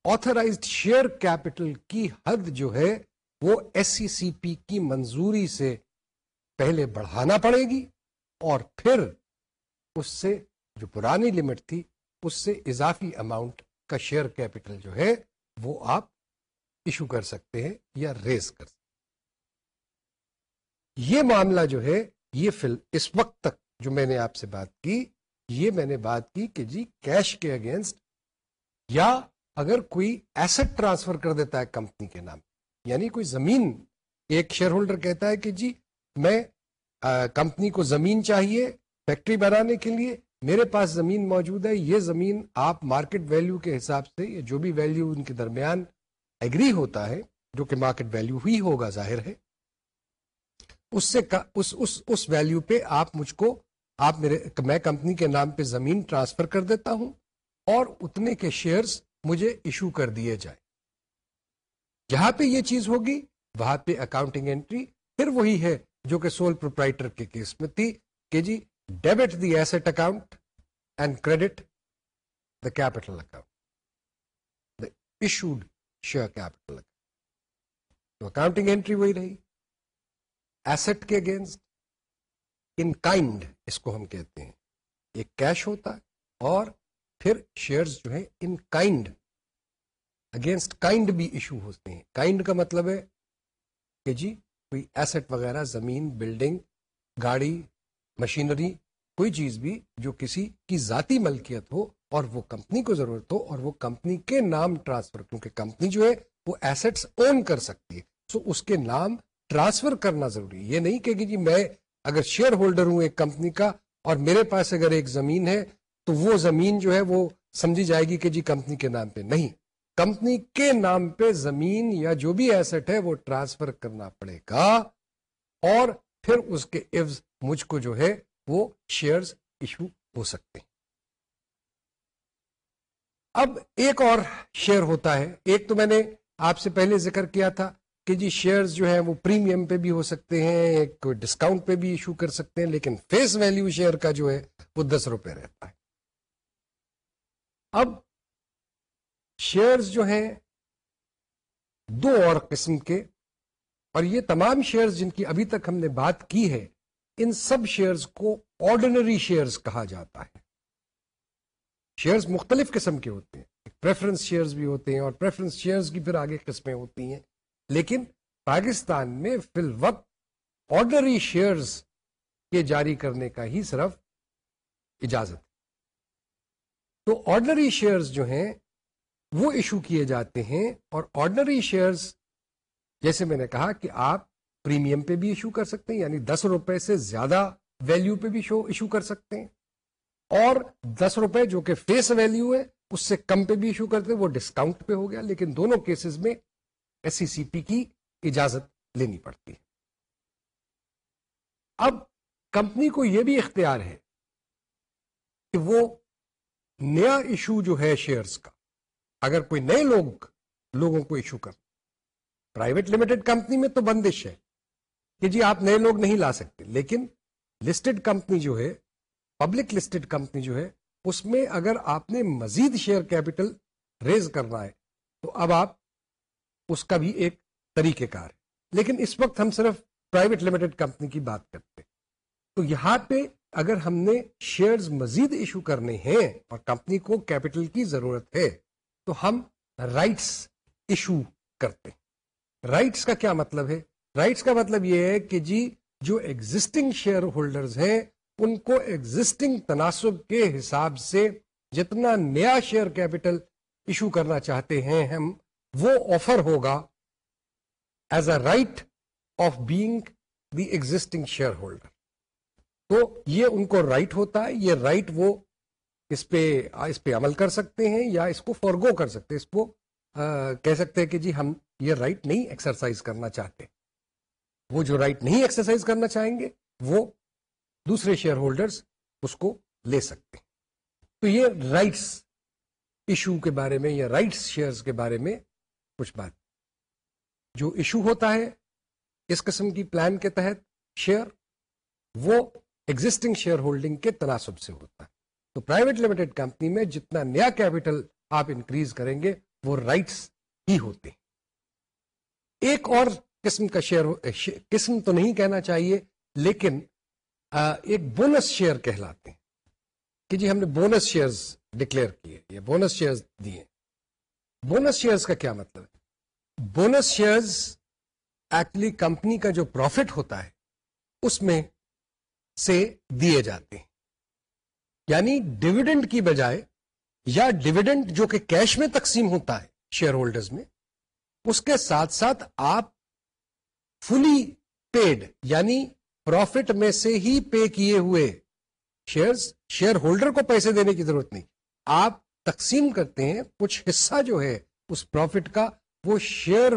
آتھرائزڈ شیئر کیپٹل کی حد جو ہے، وہ ایس سی سی پی کی منظوری سے پہلے بڑھانا پڑے گی اور پھر اس سے جو پرانی لمٹ تھی، اس سے اضافی اماؤنٹ کا شیئر کیپٹل جو ہے، وہ آپ ایشو کر سکتے ہیں یا ریز کر سکتے یہ معاملہ جو ہے، یہ فل، اس وقت تک جو میں نے آپ سے بات کی، یہ میں نے بات کی کہ جی کیش کے اگینسٹ یا اگر کوئی ایسٹ ٹرانسفر کر دیتا ہے کمپنی کے نام یعنی کوئی زمین، ایک شیئر ہولڈر کہتا ہے کہ جی میں کمپنی کو زمین چاہیے فیکٹری بنانے کے لیے میرے پاس زمین موجود ہے، یہ زمین آپ مارکیٹ ویلیو کے حساب سے یا جو بھی ویلیو ان کے درمیان ایگری ہوتا ہے، جو کہ مارکیٹ ویلیو ہی ہوگا، ظاہر ہے، اس سے اس اس اس ویلیو پہ آپ مجھ کو آپ میرے میں کمپنی کے نام پہ زمین ٹرانسفر کر دیتا ہوں اور اتنے کے شیئرز مجھے ایشو کر دیے جائیں۔ جہاں پہ یہ چیز ہوگی، وہاں پہ اکاؤنٹنگ انٹری پھر وہی ہے جو کہ سول پروپرائٹر کے کیس میں تھی کہ جی debit the asset account and credit the capital account the issued share capital تو اکاؤنٹنگ انٹری وہی رہی ایسٹ کے اگینسٹ ان کائنڈ اس کو ہم کہتے ہیں ایک کیش ہوتا ہے اور پھر شیئرز جو ہیں ان کائنڈ اگینسٹ کائنڈ بھی ایشو ہوتے ہیں کائنڈ کا مطلب ہے کہ جی کوئی ایسٹ وغیرہ زمین بلڈنگ گاڑی مشینری کوئی چیز بھی جو کسی کی ذاتی ملکیت ہو اور وہ کمپنی کو ضرورت ہو اور وہ کمپنی کے نام ٹرانسفر، کیونکہ کمپنی جو ہے وہ ایسٹس اون کر سکتی ہے۔ سو اس کے نام ٹرانسفر کرنا ضروری ہے۔ یہ نہیں کہ جی میں اگر شیئر ہولڈر ہوں ایک کمپنی کا اور میرے پاس اگر ایک زمین ہے تو وہ زمین جو ہے وہ سمجھی جائے گی کہ جی کمپنی کے نام پہ نہیں۔ کمپنی کے نام پہ زمین یا جو بھی ایسٹ ہے وہ ٹرانسفر کرنا پڑے گا اور پھر اس کے عوض مجھ کو جو ہے وہ شیئرز ایشو ہو سکتے ہیں۔ اب ایک اور شیئر ہوتا ہے۔ ایک تو میں نے آپ سے پہلے ذکر کیا تھا کہ جی شیئرز جو ہیں وہ پریمیم پہ بھی ہو سکتے ہیں، ایک ڈسکاؤنٹ پہ بھی ایشو کر سکتے ہیں، لیکن فیس ویلیو شیئر کا جو ہے وہ دس روپے رہتا ہے۔ اب شیئرز جو ہیں دو اور قسم کے، اور یہ تمام شیئرز جن کی ابھی تک ہم نے بات کی ہے ان سب شیئرز کو آرڈینری شیئرز کہا جاتا ہے۔ شیئرز مختلف قسم کے ہوتے ہیں۔ پریفرنس شیئرز بھی ہوتے ہیں اور پریفرنس شیئرز کی پھر آگے قسمیں ہوتی ہیں۔ لیکن پاکستان میں فی الوقت آرڈنری شیئرز کے جاری کرنے کا ہی صرف اجازت تو آرڈنری شیئرز جو ہیں، وہ ایشو کیے جاتے ہیں اور آرڈنری شیئرز، جیسے میں نے کہا کہ آپ پریمیم پہ بھی ایشو کر سکتے ہیں یعنی دس روپے سے زیادہ ویلیو پہ بھی شو ایشو کر سکتے ہیں۔ اور دس روپے جو کہ فیس ویلیو ہے، اس سے کم پہ بھی ایشو کرتے ہیں، وہ ڈسکاؤنٹ پہ ہو گیا۔ لیکن دونوں کیسز میں ایس سی سی پی کی اجازت لینی پڑتی ہے۔ اب کمپنی کو یہ بھی اختیار ہے کہ وہ نیا ایشو جو ہے شیئرز کا، اگر کوئی نئے لوگ لوگوں کو ایشو کر پرائیویٹ لمیٹڈ کمپنی میں تو بندش ہے۔ کہ جی آپ نئے لوگ نہیں لا سکتے، لیکن لسٹڈ کمپنی جو ہے پبلک لسٹڈ کمپنی جو ہے، اس میں اگر آپ نے مزید شیئر کیپٹل ریز کرنا ہے، تو اب آپ اس کا بھی ایک طریقہ کار ہے۔ لیکن اس وقت ہم صرف پرائیویٹ لمیٹڈ کمپنی کی بات کرتے تو یہاں پہ اگر ہم نے شیئرز مزید ایشو کرنے ہیں اور کمپنی کو کیپٹل کی ضرورت ہے، تو ہم رائٹس ایشو کرتے ہیں۔ رائٹس کا کیا مطلب ہے؟ رائٹس کا مطلب یہ ہے کہ جی جو ایگزٹنگ شیئر ہولڈرز ہیں، ان کو ایگزٹنگ تناسب کے حساب سے جتنا نیا شیئر کیپٹل ایشو کرنا چاہتے ہیں ہم، وہ آفر ہوگا as a right of being the existing share holder تو یہ ان کو رائٹ ہوتا ہے، یہ رائٹ وہ اس پہ اس پہ عمل کر سکتے ہیں یا اس کو فورگو کر سکتے اس کو کہہ سکتے ہیں کہ جی ہم یہ رائٹ نہیں ایکسرسائز کرنا چاہتے۔ وہ جو رائٹ نہیں ایکسرسائز کرنا چاہیں گے، وہ دوسرے شیئر ہولڈرز اس کو لے سکتے ہیں۔ تو یہ رائٹس ایشو کے بارے میں یا رائٹس شیئرز کے بارے میں کچھ بات۔ جو ایشو ہوتا ہے اس قسم کی پلان کے تحت شیئر وہ ایگزٹنگ شیئر ہولڈنگ کے تناسب سے ہوتا ہے۔ تو پرائیویٹ لمیٹڈ کمپنی میں جتنا نیا کیپٹل آپ انکریز کریں گے، وہ رائٹس ہی ہوتے ہیں۔ ایک اور قسم کا شیئر قسم تو نہیں کہنا چاہیے، لیکن ایک بونس شیئر کہلاتے ہیں۔ کہ جی ہم نے بونس شیئرز ڈکلیئر کیے یہ بونس شیئرز دیے۔ بونس شیئرز کا کیا مطلب ہے؟ بونس شیئرز ایکچولی کمپنی کا جو پروفٹ ہوتا ہے، اس میں سے دیے جاتے ہیں۔ یعنی ڈویڈنڈ کی بجائے، یا ڈویڈنڈ جو کہ کیش میں تقسیم ہوتا ہے شیئر ہولڈرز میں، اس کے ساتھ ساتھ آپ فلی پیڈ یعنی پروفٹ میں سے ہی پے کیے ہوئے شیئر شیئر ہولڈر کو پیسے دینے کی ضرورت نہیں۔ آپ تقسیم کرتے ہیں، کچھ حصہ جو ہے اس پروفٹ کا، وہ شیئر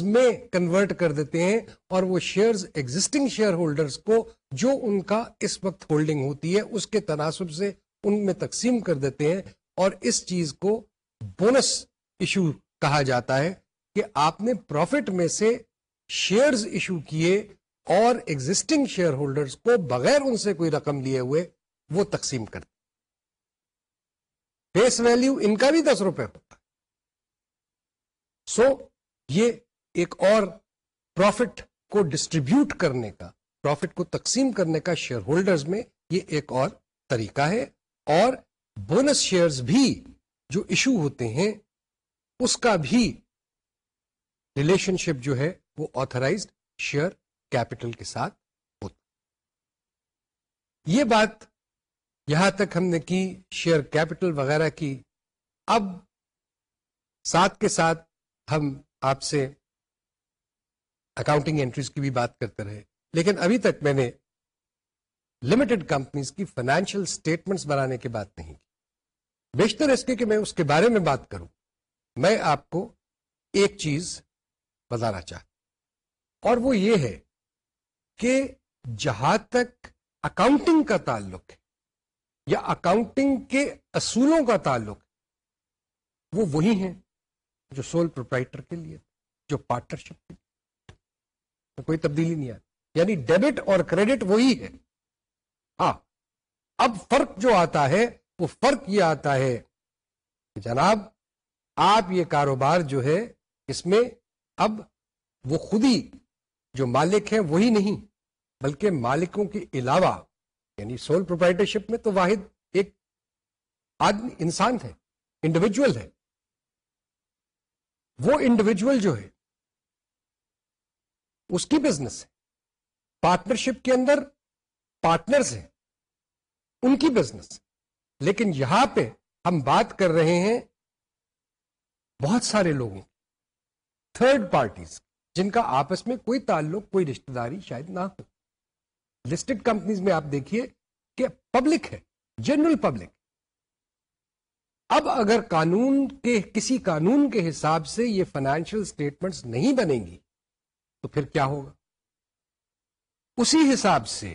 میں کنورٹ کر دیتے ہیں اور وہ شیئرز ایگزٹنگ شیئر ہولڈرز کو جو ان کا اس وقت ہولڈنگ ہوتی ہے، اس کے تناسب سے ان میں تقسیم کر دیتے ہیں۔ اور اس چیز کو بونس ایشو کہا جاتا ہے کہ آپ نے پروفٹ میں سے شیئرز ایشو کیے اور ایگزٹنگ شیئر ہولڈرز کو بغیر ان سے کوئی رقم لیے ہوئے وہ تقسیم کرتے فیس ویلیو ان کا بھی دس روپے ہوتا سو یہ ایک اور پروفٹ کو ڈسٹریبیوٹ کرنے کا پروفٹ کو تقسیم کرنے کا شیئر ہولڈرز میں یہ ایک اور طریقہ ہے۔ اور بونس شیئرز بھی جو ایشو ہوتے ہیں، اس کا بھی ریلیشن شپ جو ہے وہ آتھرائزڈ شیئر کیپٹل کے ساتھ ہوتا۔ یہ بات یہاں تک ہم نے کی شیئر کیپٹل وغیرہ کی۔ اب ساتھ کے ساتھ ہم آپ سے اکاؤنٹنگ انٹریز کی بھی بات کرتے رہے۔ لیکن ابھی تک میں نے لمیٹڈ کمپنیز کی فائنینشیل اسٹیٹمنٹس بنانے کی بات نہیں کی۔ بیشتر اس کے کہ میں اس کے بارے میں بات کروں۔ میں آپ کو ایک چیز بتانا چاہتا اور وہ یہ ہے کہ جہاں تک اکاؤنٹنگ کا تعلق ہے یا اکاؤنٹنگ کے اصولوں کا تعلق ہے، وہ وہی ہیں جو سول پروپرائٹر کے لیے، جو پارٹنرشپ کے لیے۔ کوئی تبدیلی نہیں آتی۔ یعنی ڈیبٹ اور کریڈٹ وہی ہے ہاں اب فرق جو آتا ہے، وہ فرق یہ آتا ہے کہ جناب، آپ یہ کاروبار جو ہے، اس میں اب وہ خود ہی جو مالک ہیں وہی نہیں، بلکہ مالکوں کے علاوہ یعنی سول پروپرائٹرشپ میں تو واحد ایک آدمی انسان ہے انڈیویجل ہے۔ وہ انڈیویجل جو ہے، اس کی بزنس ہے۔ پارٹنرشپ کے اندر پارٹنرز ہیں، ان کی بزنس لیکن یہاں پہ ہم بات کر رہے ہیں بہت سارے لوگوں تھرڈ پارٹیز جن کا آپس میں کوئی تعلق، کوئی رشتہ داری شاید نہ ہو۔ لسٹڈ کمپنیز میں آپ دیکھیے کہ پبلک ہے جنرل پبلک اب اگر قانون کے، کسی قانون کے حساب سے یہ فائنینشیل اسٹیٹمنٹس نہیں بنے گی، تو پھر کیا ہوگا؟ اسی حساب سے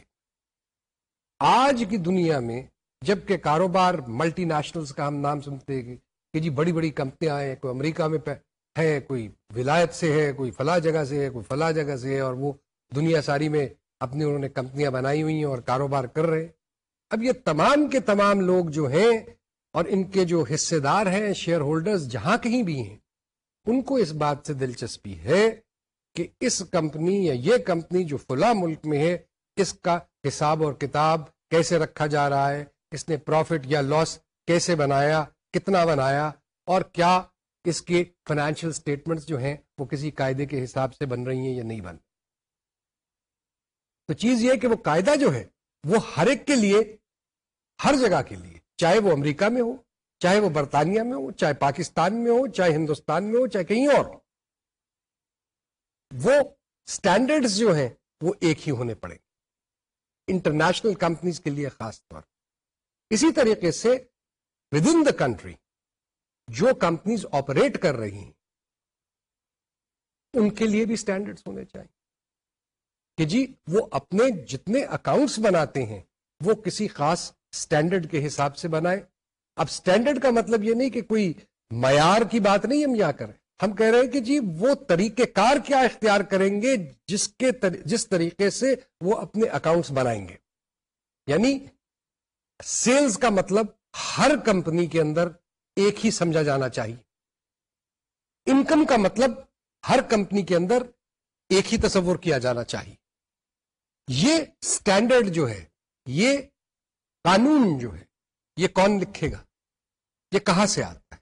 آج کی دنیا میں جبکہ کاروبار ملٹی نیشنلز کا ہم نام سنتے ہیں کہ جی بڑی بڑی کمپنیاں ہیں، کوئی امریکہ میں ہے، کوئی ولایت سے ہے، کوئی فلاں جگہ سے ہے، کوئی فلاں جگہ سے ہے اور وہ دنیا ساری میں اپنی انہوں نے کمپنیاں بنائی ہوئی ہیں اور کاروبار کر رہے اب یہ تمام کے تمام لوگ جو ہیں اور ان کے جو حصے دار ہیں شیئر ہولڈرز جہاں کہیں بھی ہیں، ان کو اس بات سے دلچسپی ہے کہ اس کمپنی یا یہ کمپنی جو فلاں ملک میں ہے، اس کا حساب اور کتاب کیسے رکھا جا رہا ہے، اس نے پروفٹ یا لاس کیسے بنایا، کتنا بنایا اور کیا اس کے فائنینشیل اسٹیٹمنٹس جو ہیں وہ کسی قاعدے کے حساب سے بن رہی ہیں یا نہیں بن تو چیز یہ کہ وہ قاعدہ جو ہے وہ ہر ایک کے لیے، ہر جگہ کے لیے، چاہے وہ امریکہ میں ہو، چاہے وہ برطانیہ میں ہو، چاہے پاکستان میں ہو، چاہے ہندوستان میں ہو، چاہے کہیں اور۔ ہو وہ اسٹینڈرڈ جو ہیں وہ ایک ہی ہونے پڑے۔ انٹرنیشنل کمپنیز کے لیے خاص طور۔ اسی طریقے سے ود ان دا کنٹری جو کمپنیز آپریٹ کر رہی ہیں، ان کے لیے بھی اسٹینڈرڈ ہونے چاہیے۔ کہ جی وہ اپنے جتنے اکاؤنٹس بناتے ہیں، وہ کسی خاص اسٹینڈرڈ کے حساب سے بنائے اب اسٹینڈرڈ کا مطلب یہ نہیں کہ کوئی معیار کی بات نہیں ہم یہاں کریں ہم کہہ رہے ہیں کہ جی وہ طریقہ کار کیا اختیار کریں گے، جس کے تر... جس طریقے سے وہ اپنے اکاؤنٹس بنائیں گے۔ یعنی سیلز کا مطلب ہر کمپنی کے اندر ایک ہی سمجھا جانا چاہیے۔ انکم کا مطلب ہر کمپنی کے اندر ایک ہی تصور کیا جانا چاہیے۔ یہ اسٹینڈرڈ جو ہے، یہ قانون جو ہے، یہ کون لکھے گا؟ یہ کہاں سے آتا ہے؟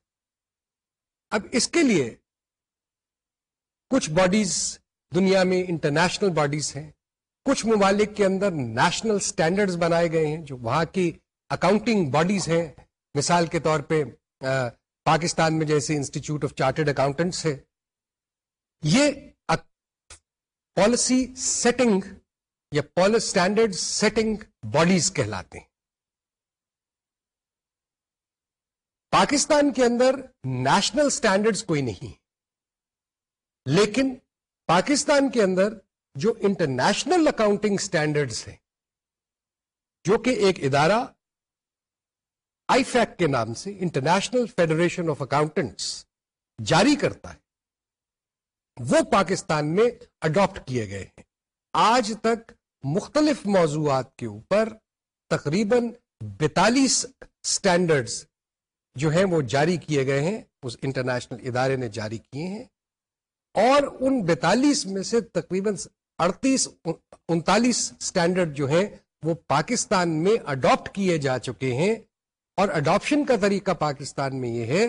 اب اس کے لیے کچھ باڈیز دنیا میں انٹرنیشنل باڈیز ہیں۔ کچھ ممالک کے اندر نیشنل اسٹینڈرڈز بنائے گئے ہیں جو وہاں کی اکاؤنٹنگ باڈیز ہیں۔ مثال کے طور پہ پاکستان میں جیسے انسٹیٹیوٹ آف چارٹرڈ اکاؤنٹنٹس ہے۔ یہ پالیسی سیٹنگ یا اسٹینڈرڈ سیٹنگ باڈیز کہلاتے ہیں۔ پاکستان کے اندر نیشنل اسٹینڈرڈز کوئی نہیں لیکن پاکستان کے اندر جو انٹرنیشنل اکاؤنٹنگ اسٹینڈرڈز ہیں، جو کہ ایک ادارہ آئی فیک کے نام سے انٹرنیشنل فیڈریشن آف اکاؤنٹنٹس جاری کرتا ہے۔ وہ پاکستان میں اڈاپٹ کیے گئے ہیں۔ آج تک مختلف موضوعات کے اوپر تقریباً بیتالیس اسٹینڈرڈز جو ہیں وہ جاری کیے گئے ہیں۔ اس انٹرنیشنل ادارے نے جاری کیے ہیں۔ اور ان بیتالیس میں سے تقریباً اڑتیس، انتالیس اسٹینڈرڈ جو ہیں وہ پاکستان میں اڈاپٹ کیے جا چکے ہیں۔ اور اڈاپشن کا طریقہ پاکستان میں یہ ہے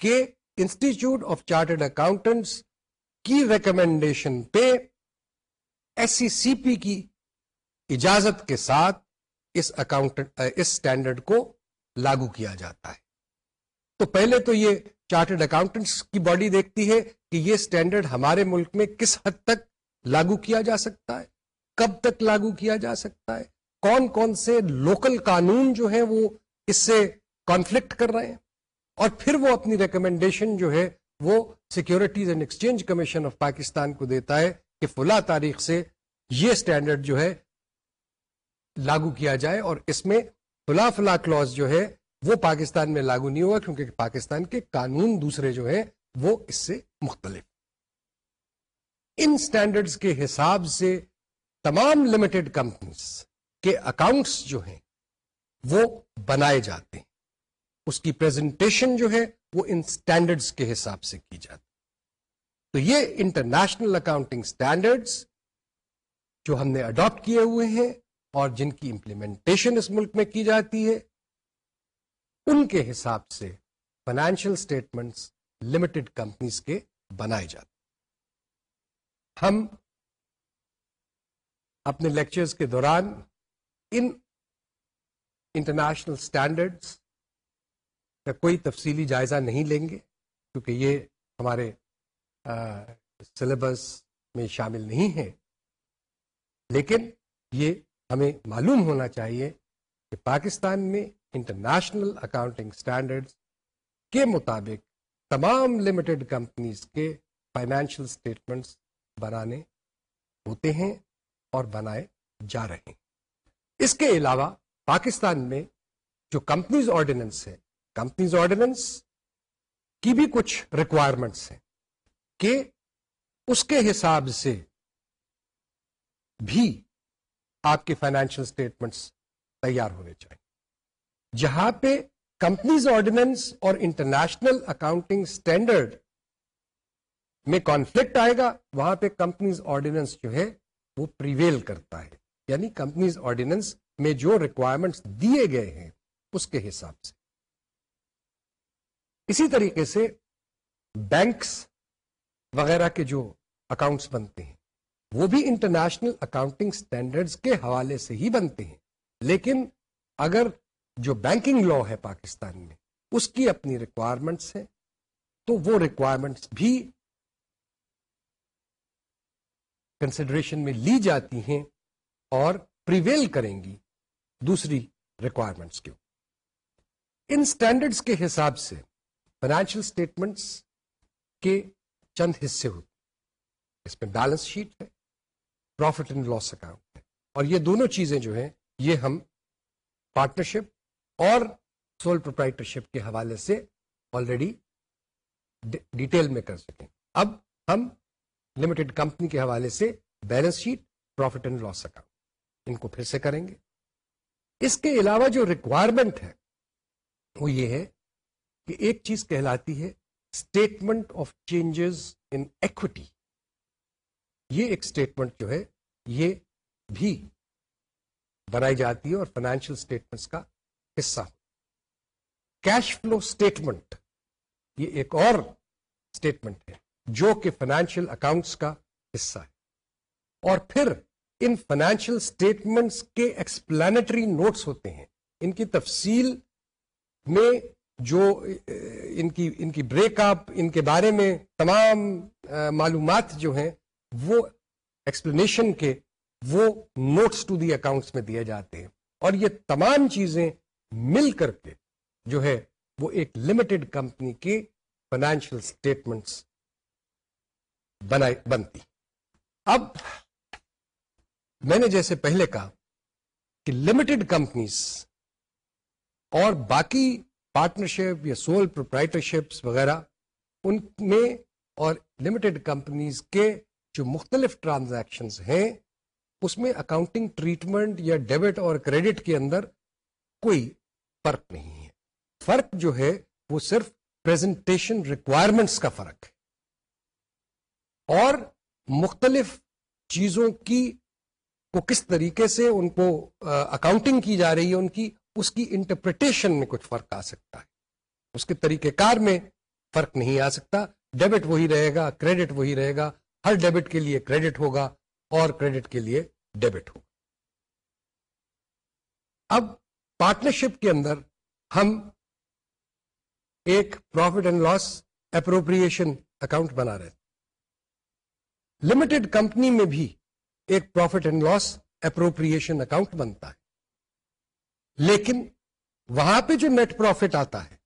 کہ انسٹیٹیوٹ آف چارٹرڈ اکاؤنٹنٹس کی ریکمینڈیشن پہ ایس سی سی پی کی اجازت کے ساتھ اس اکاؤنٹ اس اسٹینڈرڈ کو لاگو کیا جاتا ہے۔ تو پہلے تو یہ چارٹرڈ اکاؤنٹنٹس کی باڈی دیکھتی ہے کہ یہ اسٹینڈرڈ ہمارے ملک میں کس حد تک لاگو کیا جا سکتا ہے، کب تک لاگو کیا جا سکتا ہے، کون کون سے لوکل قانون جو ہیں وہ اس سے کانفلکٹ کر رہے ہیں۔ اور پھر وہ اپنی ریکمنڈیشن جو ہے وہ Securities and Exchange Commission of Pakistan کو دیتا ہے کہ فلاں تاریخ سے یہ اسٹینڈرڈ جو ہے لاگو کیا جائے اور اس میں فلا فلا کلوز جو ہے وہ پاکستان میں لاگو نہیں ہوا کیونکہ پاکستان کے قانون دوسرے جو ہیں وہ اس سے مختلف۔ ان اسٹینڈرڈز کے حساب سے تمام لمیٹڈ کمپنیز کے اکاؤنٹس جو ہیں وہ بنائے جاتے ہیں۔ اس کی پریزنٹیشن جو ہے وہ ان اسٹینڈرڈس کے حساب سے کی جاتی تو یہ انٹرنیشنل اکاؤنٹنگ اسٹینڈرڈس جو ہم نے اڈاپٹ کیے ہوئے ہیں اور جن کی امپلیمنٹیشن اس ملک میں کی جاتی ہے، ان کے حساب سے فائنینشیل اسٹیٹمنٹس لمیٹڈ کمپنیز کے بنائے جاتے ہم اپنے لیکچرز کے دوران ان انٹرنیشنل اسٹینڈرڈس کا کوئی تفصیلی جائزہ نہیں لیں گے، کیونکہ یہ ہمارے سلیبس میں شامل نہیں ہے۔ لیکن یہ ہمیں معلوم ہونا چاہیے کہ پاکستان میں انٹرنیشنل اکاؤنٹنگ اسٹینڈرڈ کے مطابق تمام لمیٹڈ کمپنیز کے فائنینشیل اسٹیٹمنٹس بنانے ہوتے ہیں اور بنائے جا رہے ہیں۔ اس کے علاوہ پاکستان میں جو کمپنیز آرڈیننس ہے کمپنیز آرڈیننس کی بھی کچھ ریکوائرمنٹس ہیں کہ اس کے حساب سے بھی آپ کے فائنینشیل اسٹیٹمنٹس تیار ہونے چاہیے۔ جہاں پہ کمپنیز آرڈیننس اور انٹرنیشنل اکاؤنٹنگ اسٹینڈرڈ میں کانفلکٹ آئے گا، وہاں پہ کمپنیز آرڈیننس جو ہے وہ پریویل کرتا ہے۔ یعنی کمپنیز آرڈیننس میں جو ریکوائرمنٹس دیے گئے ہیں، اس کے حساب سے۔ اسی طریقے سے بینکس وغیرہ کے جو اکاؤنٹس بنتے ہیں، وہ بھی انٹرنیشنل اکاؤنٹنگ سٹینڈرڈز کے حوالے سے ہی بنتے ہیں۔ لیکن اگر جو بینکنگ لا ہے پاکستان میں، اس کی اپنی ریکوائرمنٹس ہیں تو وہ ریکوائرمنٹس بھی کنسیڈریشن میں لی جاتی ہیں اور پریویل کریں گی۔ دوسری ریکوائرمنٹس کے۔ ان اسٹینڈرڈس کے حساب سے فائنینشیل اسٹیٹمنٹس کے چند حصے ہوتے اس میں بیلنس شیٹ ہے پروفٹ اینڈ لاس اکاؤنٹ ہے۔ اور یہ دونوں چیزیں جو ہیں، یہ ہم پارٹنرشپ اور سول پروپرائٹرشپ کے حوالے سے آلریڈی ڈیٹیل میں کر سکیں اب ہم لمیٹڈ کمپنی کے حوالے سے balance sheet profit and loss account ان کو پھر سے کریں گے۔ اس کے علاوہ جو ریکوائرمنٹ ہے، وہ یہ ہے کہ ایک چیز کہلاتی ہے statement of changes in equity یہ ایک اسٹیٹمنٹ جو ہے، یہ بھی بنائی جاتی ہے اور فائنینشیل اسٹیٹمنٹس کا حصہ کیش فلو اسٹیٹمنٹ یہ ایک اور اسٹیٹمنٹ ہے جو کہ فائنینشیل اکاؤنٹس کا حصہ ہے. اور پھر ان فائنینشیل اسٹیٹمنٹس کے ایکسپلینٹری نوٹس ہوتے ہیں۔ ان کی تفصیل میں جو، ان کی ان کی بریک اپ ان کے بارے میں تمام معلومات جو ہیں، وہ ایکسپلینیشن کے، وہ نوٹس ٹو دی اکاؤنٹس میں دیے جاتے ہیں۔ اور یہ تمام چیزیں مل کر کے جو ہے، وہ ایک لمیٹڈ کمپنی کے فائنینشیل اسٹیٹمنٹس بنتی۔ اب میں نے جیسے پہلے کہا کہ لمیٹڈ کمپنیز اور باقی پارٹنرشپ یا سول پروپرائٹرشپس وغیرہ، ان میں اور لمیٹڈ کمپنیز کے جو مختلف ٹرانزیکشنز ہیں، اس میں اکاؤنٹنگ ٹریٹمنٹ یا ڈیبٹ اور کریڈٹ کے اندر کوئی فرق نہیں ہے۔ فرق جو ہے، وہ صرف پریزنٹیشن ریکوائرمنٹس کا فرق ہے۔ اور مختلف چیزوں کی کو کس طریقے سے ان کو اکاؤنٹنگ کی جا رہی ہے، ان کی، اس کی انٹرپریٹیشن میں کچھ فرق آ سکتا ہے۔ اس کے طریقہ کار میں فرق نہیں آ سکتا۔ ڈیبٹ وہی رہے گا کریڈٹ وہی رہے گا۔ ہر ڈیبٹ کے لیے کریڈٹ ہوگا اور کریڈٹ کے لیے ڈیبٹ ہوگا۔ اب پارٹنرشپ کے اندر ہم ایک profit and loss appropriation account بنا رہے تھے لمیٹڈ کمپنی میں بھی ایک profit and loss appropriation account بنتا ہے۔ لیکن وہاں پہ جو نیٹ پروفٹ آتا ہے،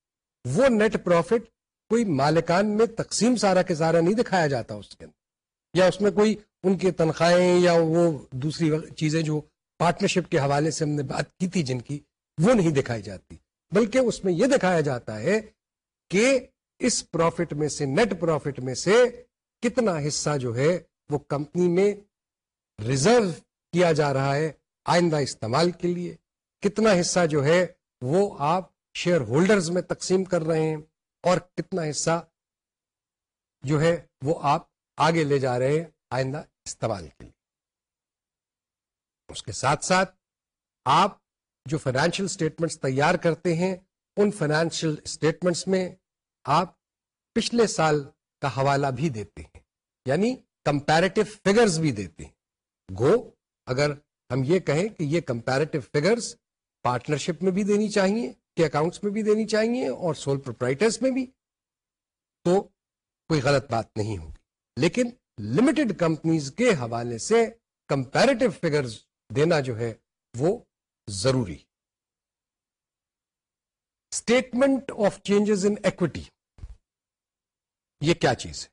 وہ نیٹ پروفٹ کوئی مالکان میں تقسیم سارا کے سارا نہیں دکھایا جاتا اس کے اندر۔ یا اس میں کوئی ان کی تنخواہیں یا وہ دوسری چیزیں جو پارٹنرشپ کے حوالے سے ہم نے بات کی تھی، جن کی وہ نہیں دکھائی جاتی۔ بلکہ اس میں یہ دکھایا جاتا ہے کہ اس پروفٹ میں سے نیٹ پروفٹ میں سے کتنا حصہ جو ہے وہ کمپنی میں ریزرو کیا جا رہا ہے آئندہ استعمال کے لیے۔ کتنا حصہ جو ہے وہ آپ شیئر ہولڈرز میں تقسیم کر رہے ہیں اور کتنا حصہ جو ہے وہ آپ آگے لے جا رہے ہیں آئندہ استعمال کے لیے۔ اس کے ساتھ ساتھ آپ جو فائنینشیل اسٹیٹمنٹس تیار کرتے ہیں، ان فائنینشیل اسٹیٹمنٹس میں آپ پچھلے سال کا حوالہ بھی دیتے ہیں یعنی کمپیرٹیو فگرز بھی دیتے ہیں۔ گو اگر ہم یہ کہیں کہ یہ کمپیرٹیو فگرز پارٹنرشپ میں بھی دینی چاہیے، کہ اکاؤنٹس میں بھی دینی چاہیے اور سول پروپرائٹرس میں بھی، تو کوئی غلط بات نہیں ہوگی۔ لیکن لمیٹڈ کمپنیز کے حوالے سے کمپیرٹیو فگرز دینا جو ہے وہ ضروری statement of changes in equity یہ کیا چیز ہے؟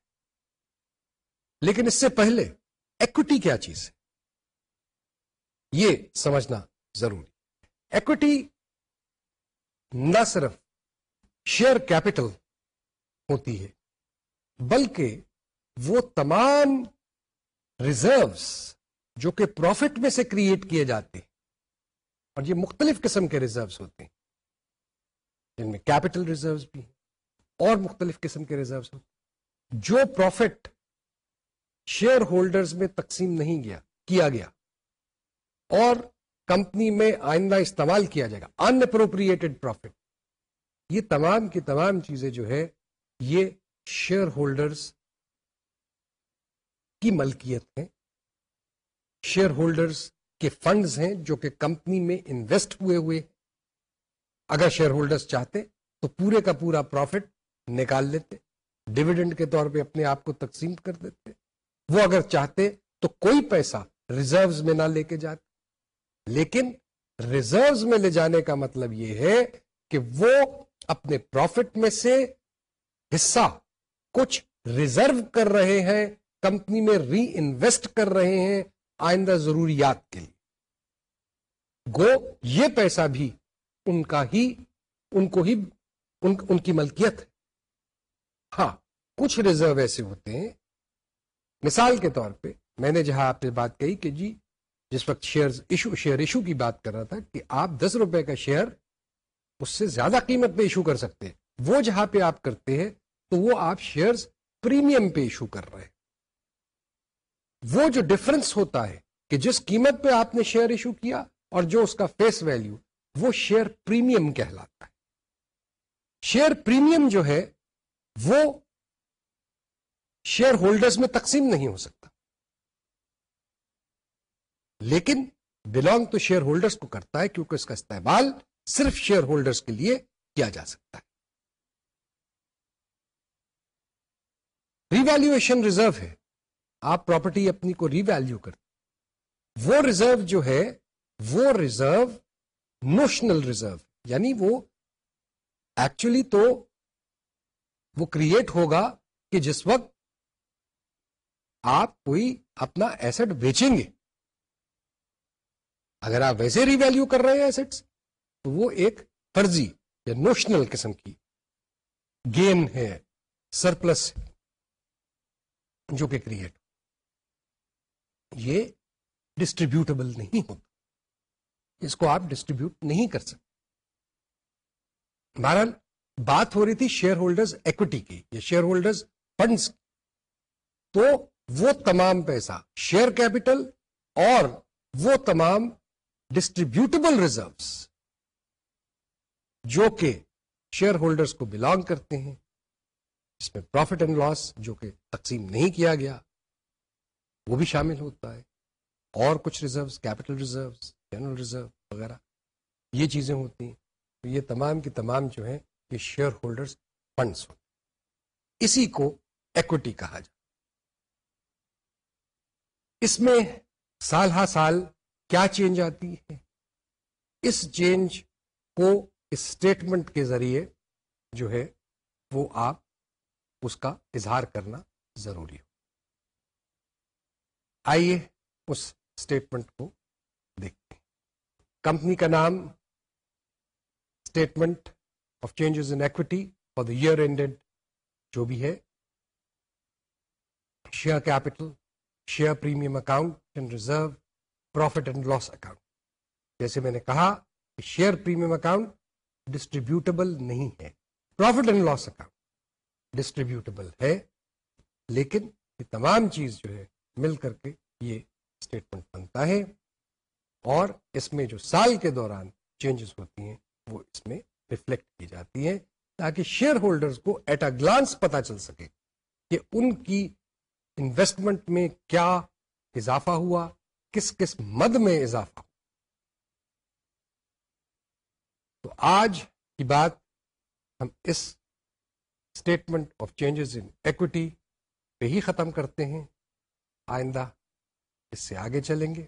لیکن اس سے پہلے ایکوٹی کیا چیز ہے؟ یہ سمجھنا ضروری۔ ایکوٹی نہ صرف شیئر کیپٹل ہوتی ہے، بلکہ وہ تمام ریزروس جو کہ پروفٹ میں سے کریٹ کیے جاتے ہیں۔ اور یہ مختلف قسم کے ریزروس ہوتے ہیں۔ جن میں کیپٹل ریزروس بھی ہیں، اور مختلف قسم کے ریزروس ہوتے ہیں۔ جو پروفٹ شیئر ہولڈرز میں تقسیم نہیں گیا، کیا گیا؟ اور کمپنی میں آئندہ استعمال کیا جائے گا۔ ان اپروپریٹڈ پروفٹ یہ تمام کی تمام چیزیں جو ہے یہ شیئر ہولڈرز کی ملکیت ہے شیئر ہولڈرز کے فنڈز ہیں جو کہ کمپنی میں انویسٹ ہوئے ہوئے۔ اگر شیئر ہولڈرز چاہتے تو پورے کا پورا پروفٹ نکال لیتے۔ ڈویڈنڈ کے طور پہ اپنے آپ کو تقسیم کر دیتے۔ وہ اگر چاہتے تو کوئی پیسہ ریزروز میں نہ لے کے جاتے۔ لیکن ریزروز میں لے جانے کا مطلب یہ ہے کہ وہ اپنے پروفٹ میں سے حصہ کچھ ریزرو کر رہے ہیں کمپنی میں ری انویسٹ کر رہے ہیں آئندہ ضروریات کے لیے۔ گو یہ پیسہ بھی ان کا ہی ان کو ہی ان, ان کی ملکیت ہے۔ ہاں کچھ ریزرو ایسے ہوتے ہیں۔ مثال کے طور پہ میں نے جہاں آپ سے بات کہی کہ جی جس وقت شیئر ایشو شیئر ایشو کی بات کر رہا تھا کہ آپ دس روپے کا شیئر اس سے زیادہ قیمت پہ ایشو کر سکتے ہیں۔ وہ جہاں پہ آپ کرتے ہیں تو وہ آپ شیئرز پریمیم پہ ایشو کر رہے ہیں۔ وہ جو ڈفرنس ہوتا ہے کہ جس قیمت پہ آپ نے شیئر ایشو کیا اور جو اس کا فیس ویلیو وہ شیئر پریمیم کہلاتا ہے۔ شیئر پریمیم جو ہے، وہ شیئر ہولڈرز میں تقسیم نہیں ہو سکتا۔ لیکن بلونگ تو شیئر ہولڈرز کو کرتا ہے کیونکہ اس کا استعمال صرف شیئر ہولڈرز کے لیے کیا جا سکتا ہے۔ ریویلویشن ریزرو ہے۔ آپ پراپرٹی اپنی کو ریویلو کرتے وہ ریزرو جو ہے، وہ ریزرو نوشنل ریزرو یعنی وہ ایکچولی تو وہ کریٹ ہوگا کہ جس وقت آپ کوئی اپنا ایسٹ بیچیں گے۔ اگر آپ ویسے ریویلو کر رہے ہیں ایسٹس تو وہ ایک فرضی یا نوشنل قسم کی گین ہے سرپلس جو کہ کریٹ یہ ڈسٹریبیوٹیبل نہیں ہوتا اس کو آپ ڈسٹریبیوٹ نہیں کر سکتے۔ بہرحال، بات ہو رہی تھی شیئر ہولڈرز ایکوٹی کی یا شیئر ہولڈرز فنڈس تو وہ تمام پیسہ شیئر کیپٹل اور وہ تمام ڈسٹریبیوٹیبل ریزروس جو کہ شیئر ہولڈرز کو بلانگ کرتے ہیں جس میں پروفٹ اینڈ لاس جو کہ تقسیم نہیں کیا گیا، وہ بھی شامل ہوتا ہے۔ اور کچھ reserves capital reserves general reserve وغیرہ، یہ چیزیں ہوتی ہیں۔ تو یہ تمام کی تمام جو ہیں، یہ شیئر ہولڈرز فنڈس ہوتے اسی کو ایکوٹی کہا جائے اس میں سال ہا سال کیا چینج آتی ہے؟ اس چینج کو اسٹیٹمنٹ کے ذریعے جو ہے وہ آپ اس کا اظہار کرنا ضروری ہو۔ آئیے اس اسٹیٹمنٹ کو دیکھتے ہیں۔ کمپنی کا نام statement of changes in equity for the year ended جو بھی ہے۔ Share capital share premium account and reserve profit and loss account جیسے میں نے کہا کہ شیئر پریمیم اکاؤنٹ ڈسٹریبیوٹیبل نہیں ہے. Profit and loss account distributable ہے، لیکن یہ تمام چیز جو ہے مل کر کے یہ اسٹیٹمنٹ بنتا ہے اور اس میں جو سال کے دوران چینجز ہوتی ہیں، وہ اس میں ریفلیکٹ کی جاتی ہیں تاکہ شیئر ہولڈرز کو ایٹ اے گلانس پتا چل سکے کہ ان کی انویسٹمنٹ میں کیا اضافہ ہوا کس کس مد میں اضافہ ہوا تو آج کی بات ہم اس statement of changes in equity پہ ہی ختم کرتے ہیں۔ آئندہ اس سے آگے چلیں گے۔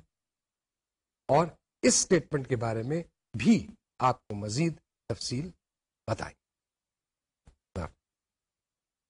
اور اس اسٹیٹمنٹ کے بارے میں بھی آپ کو مزید تفصیل بتائیں۔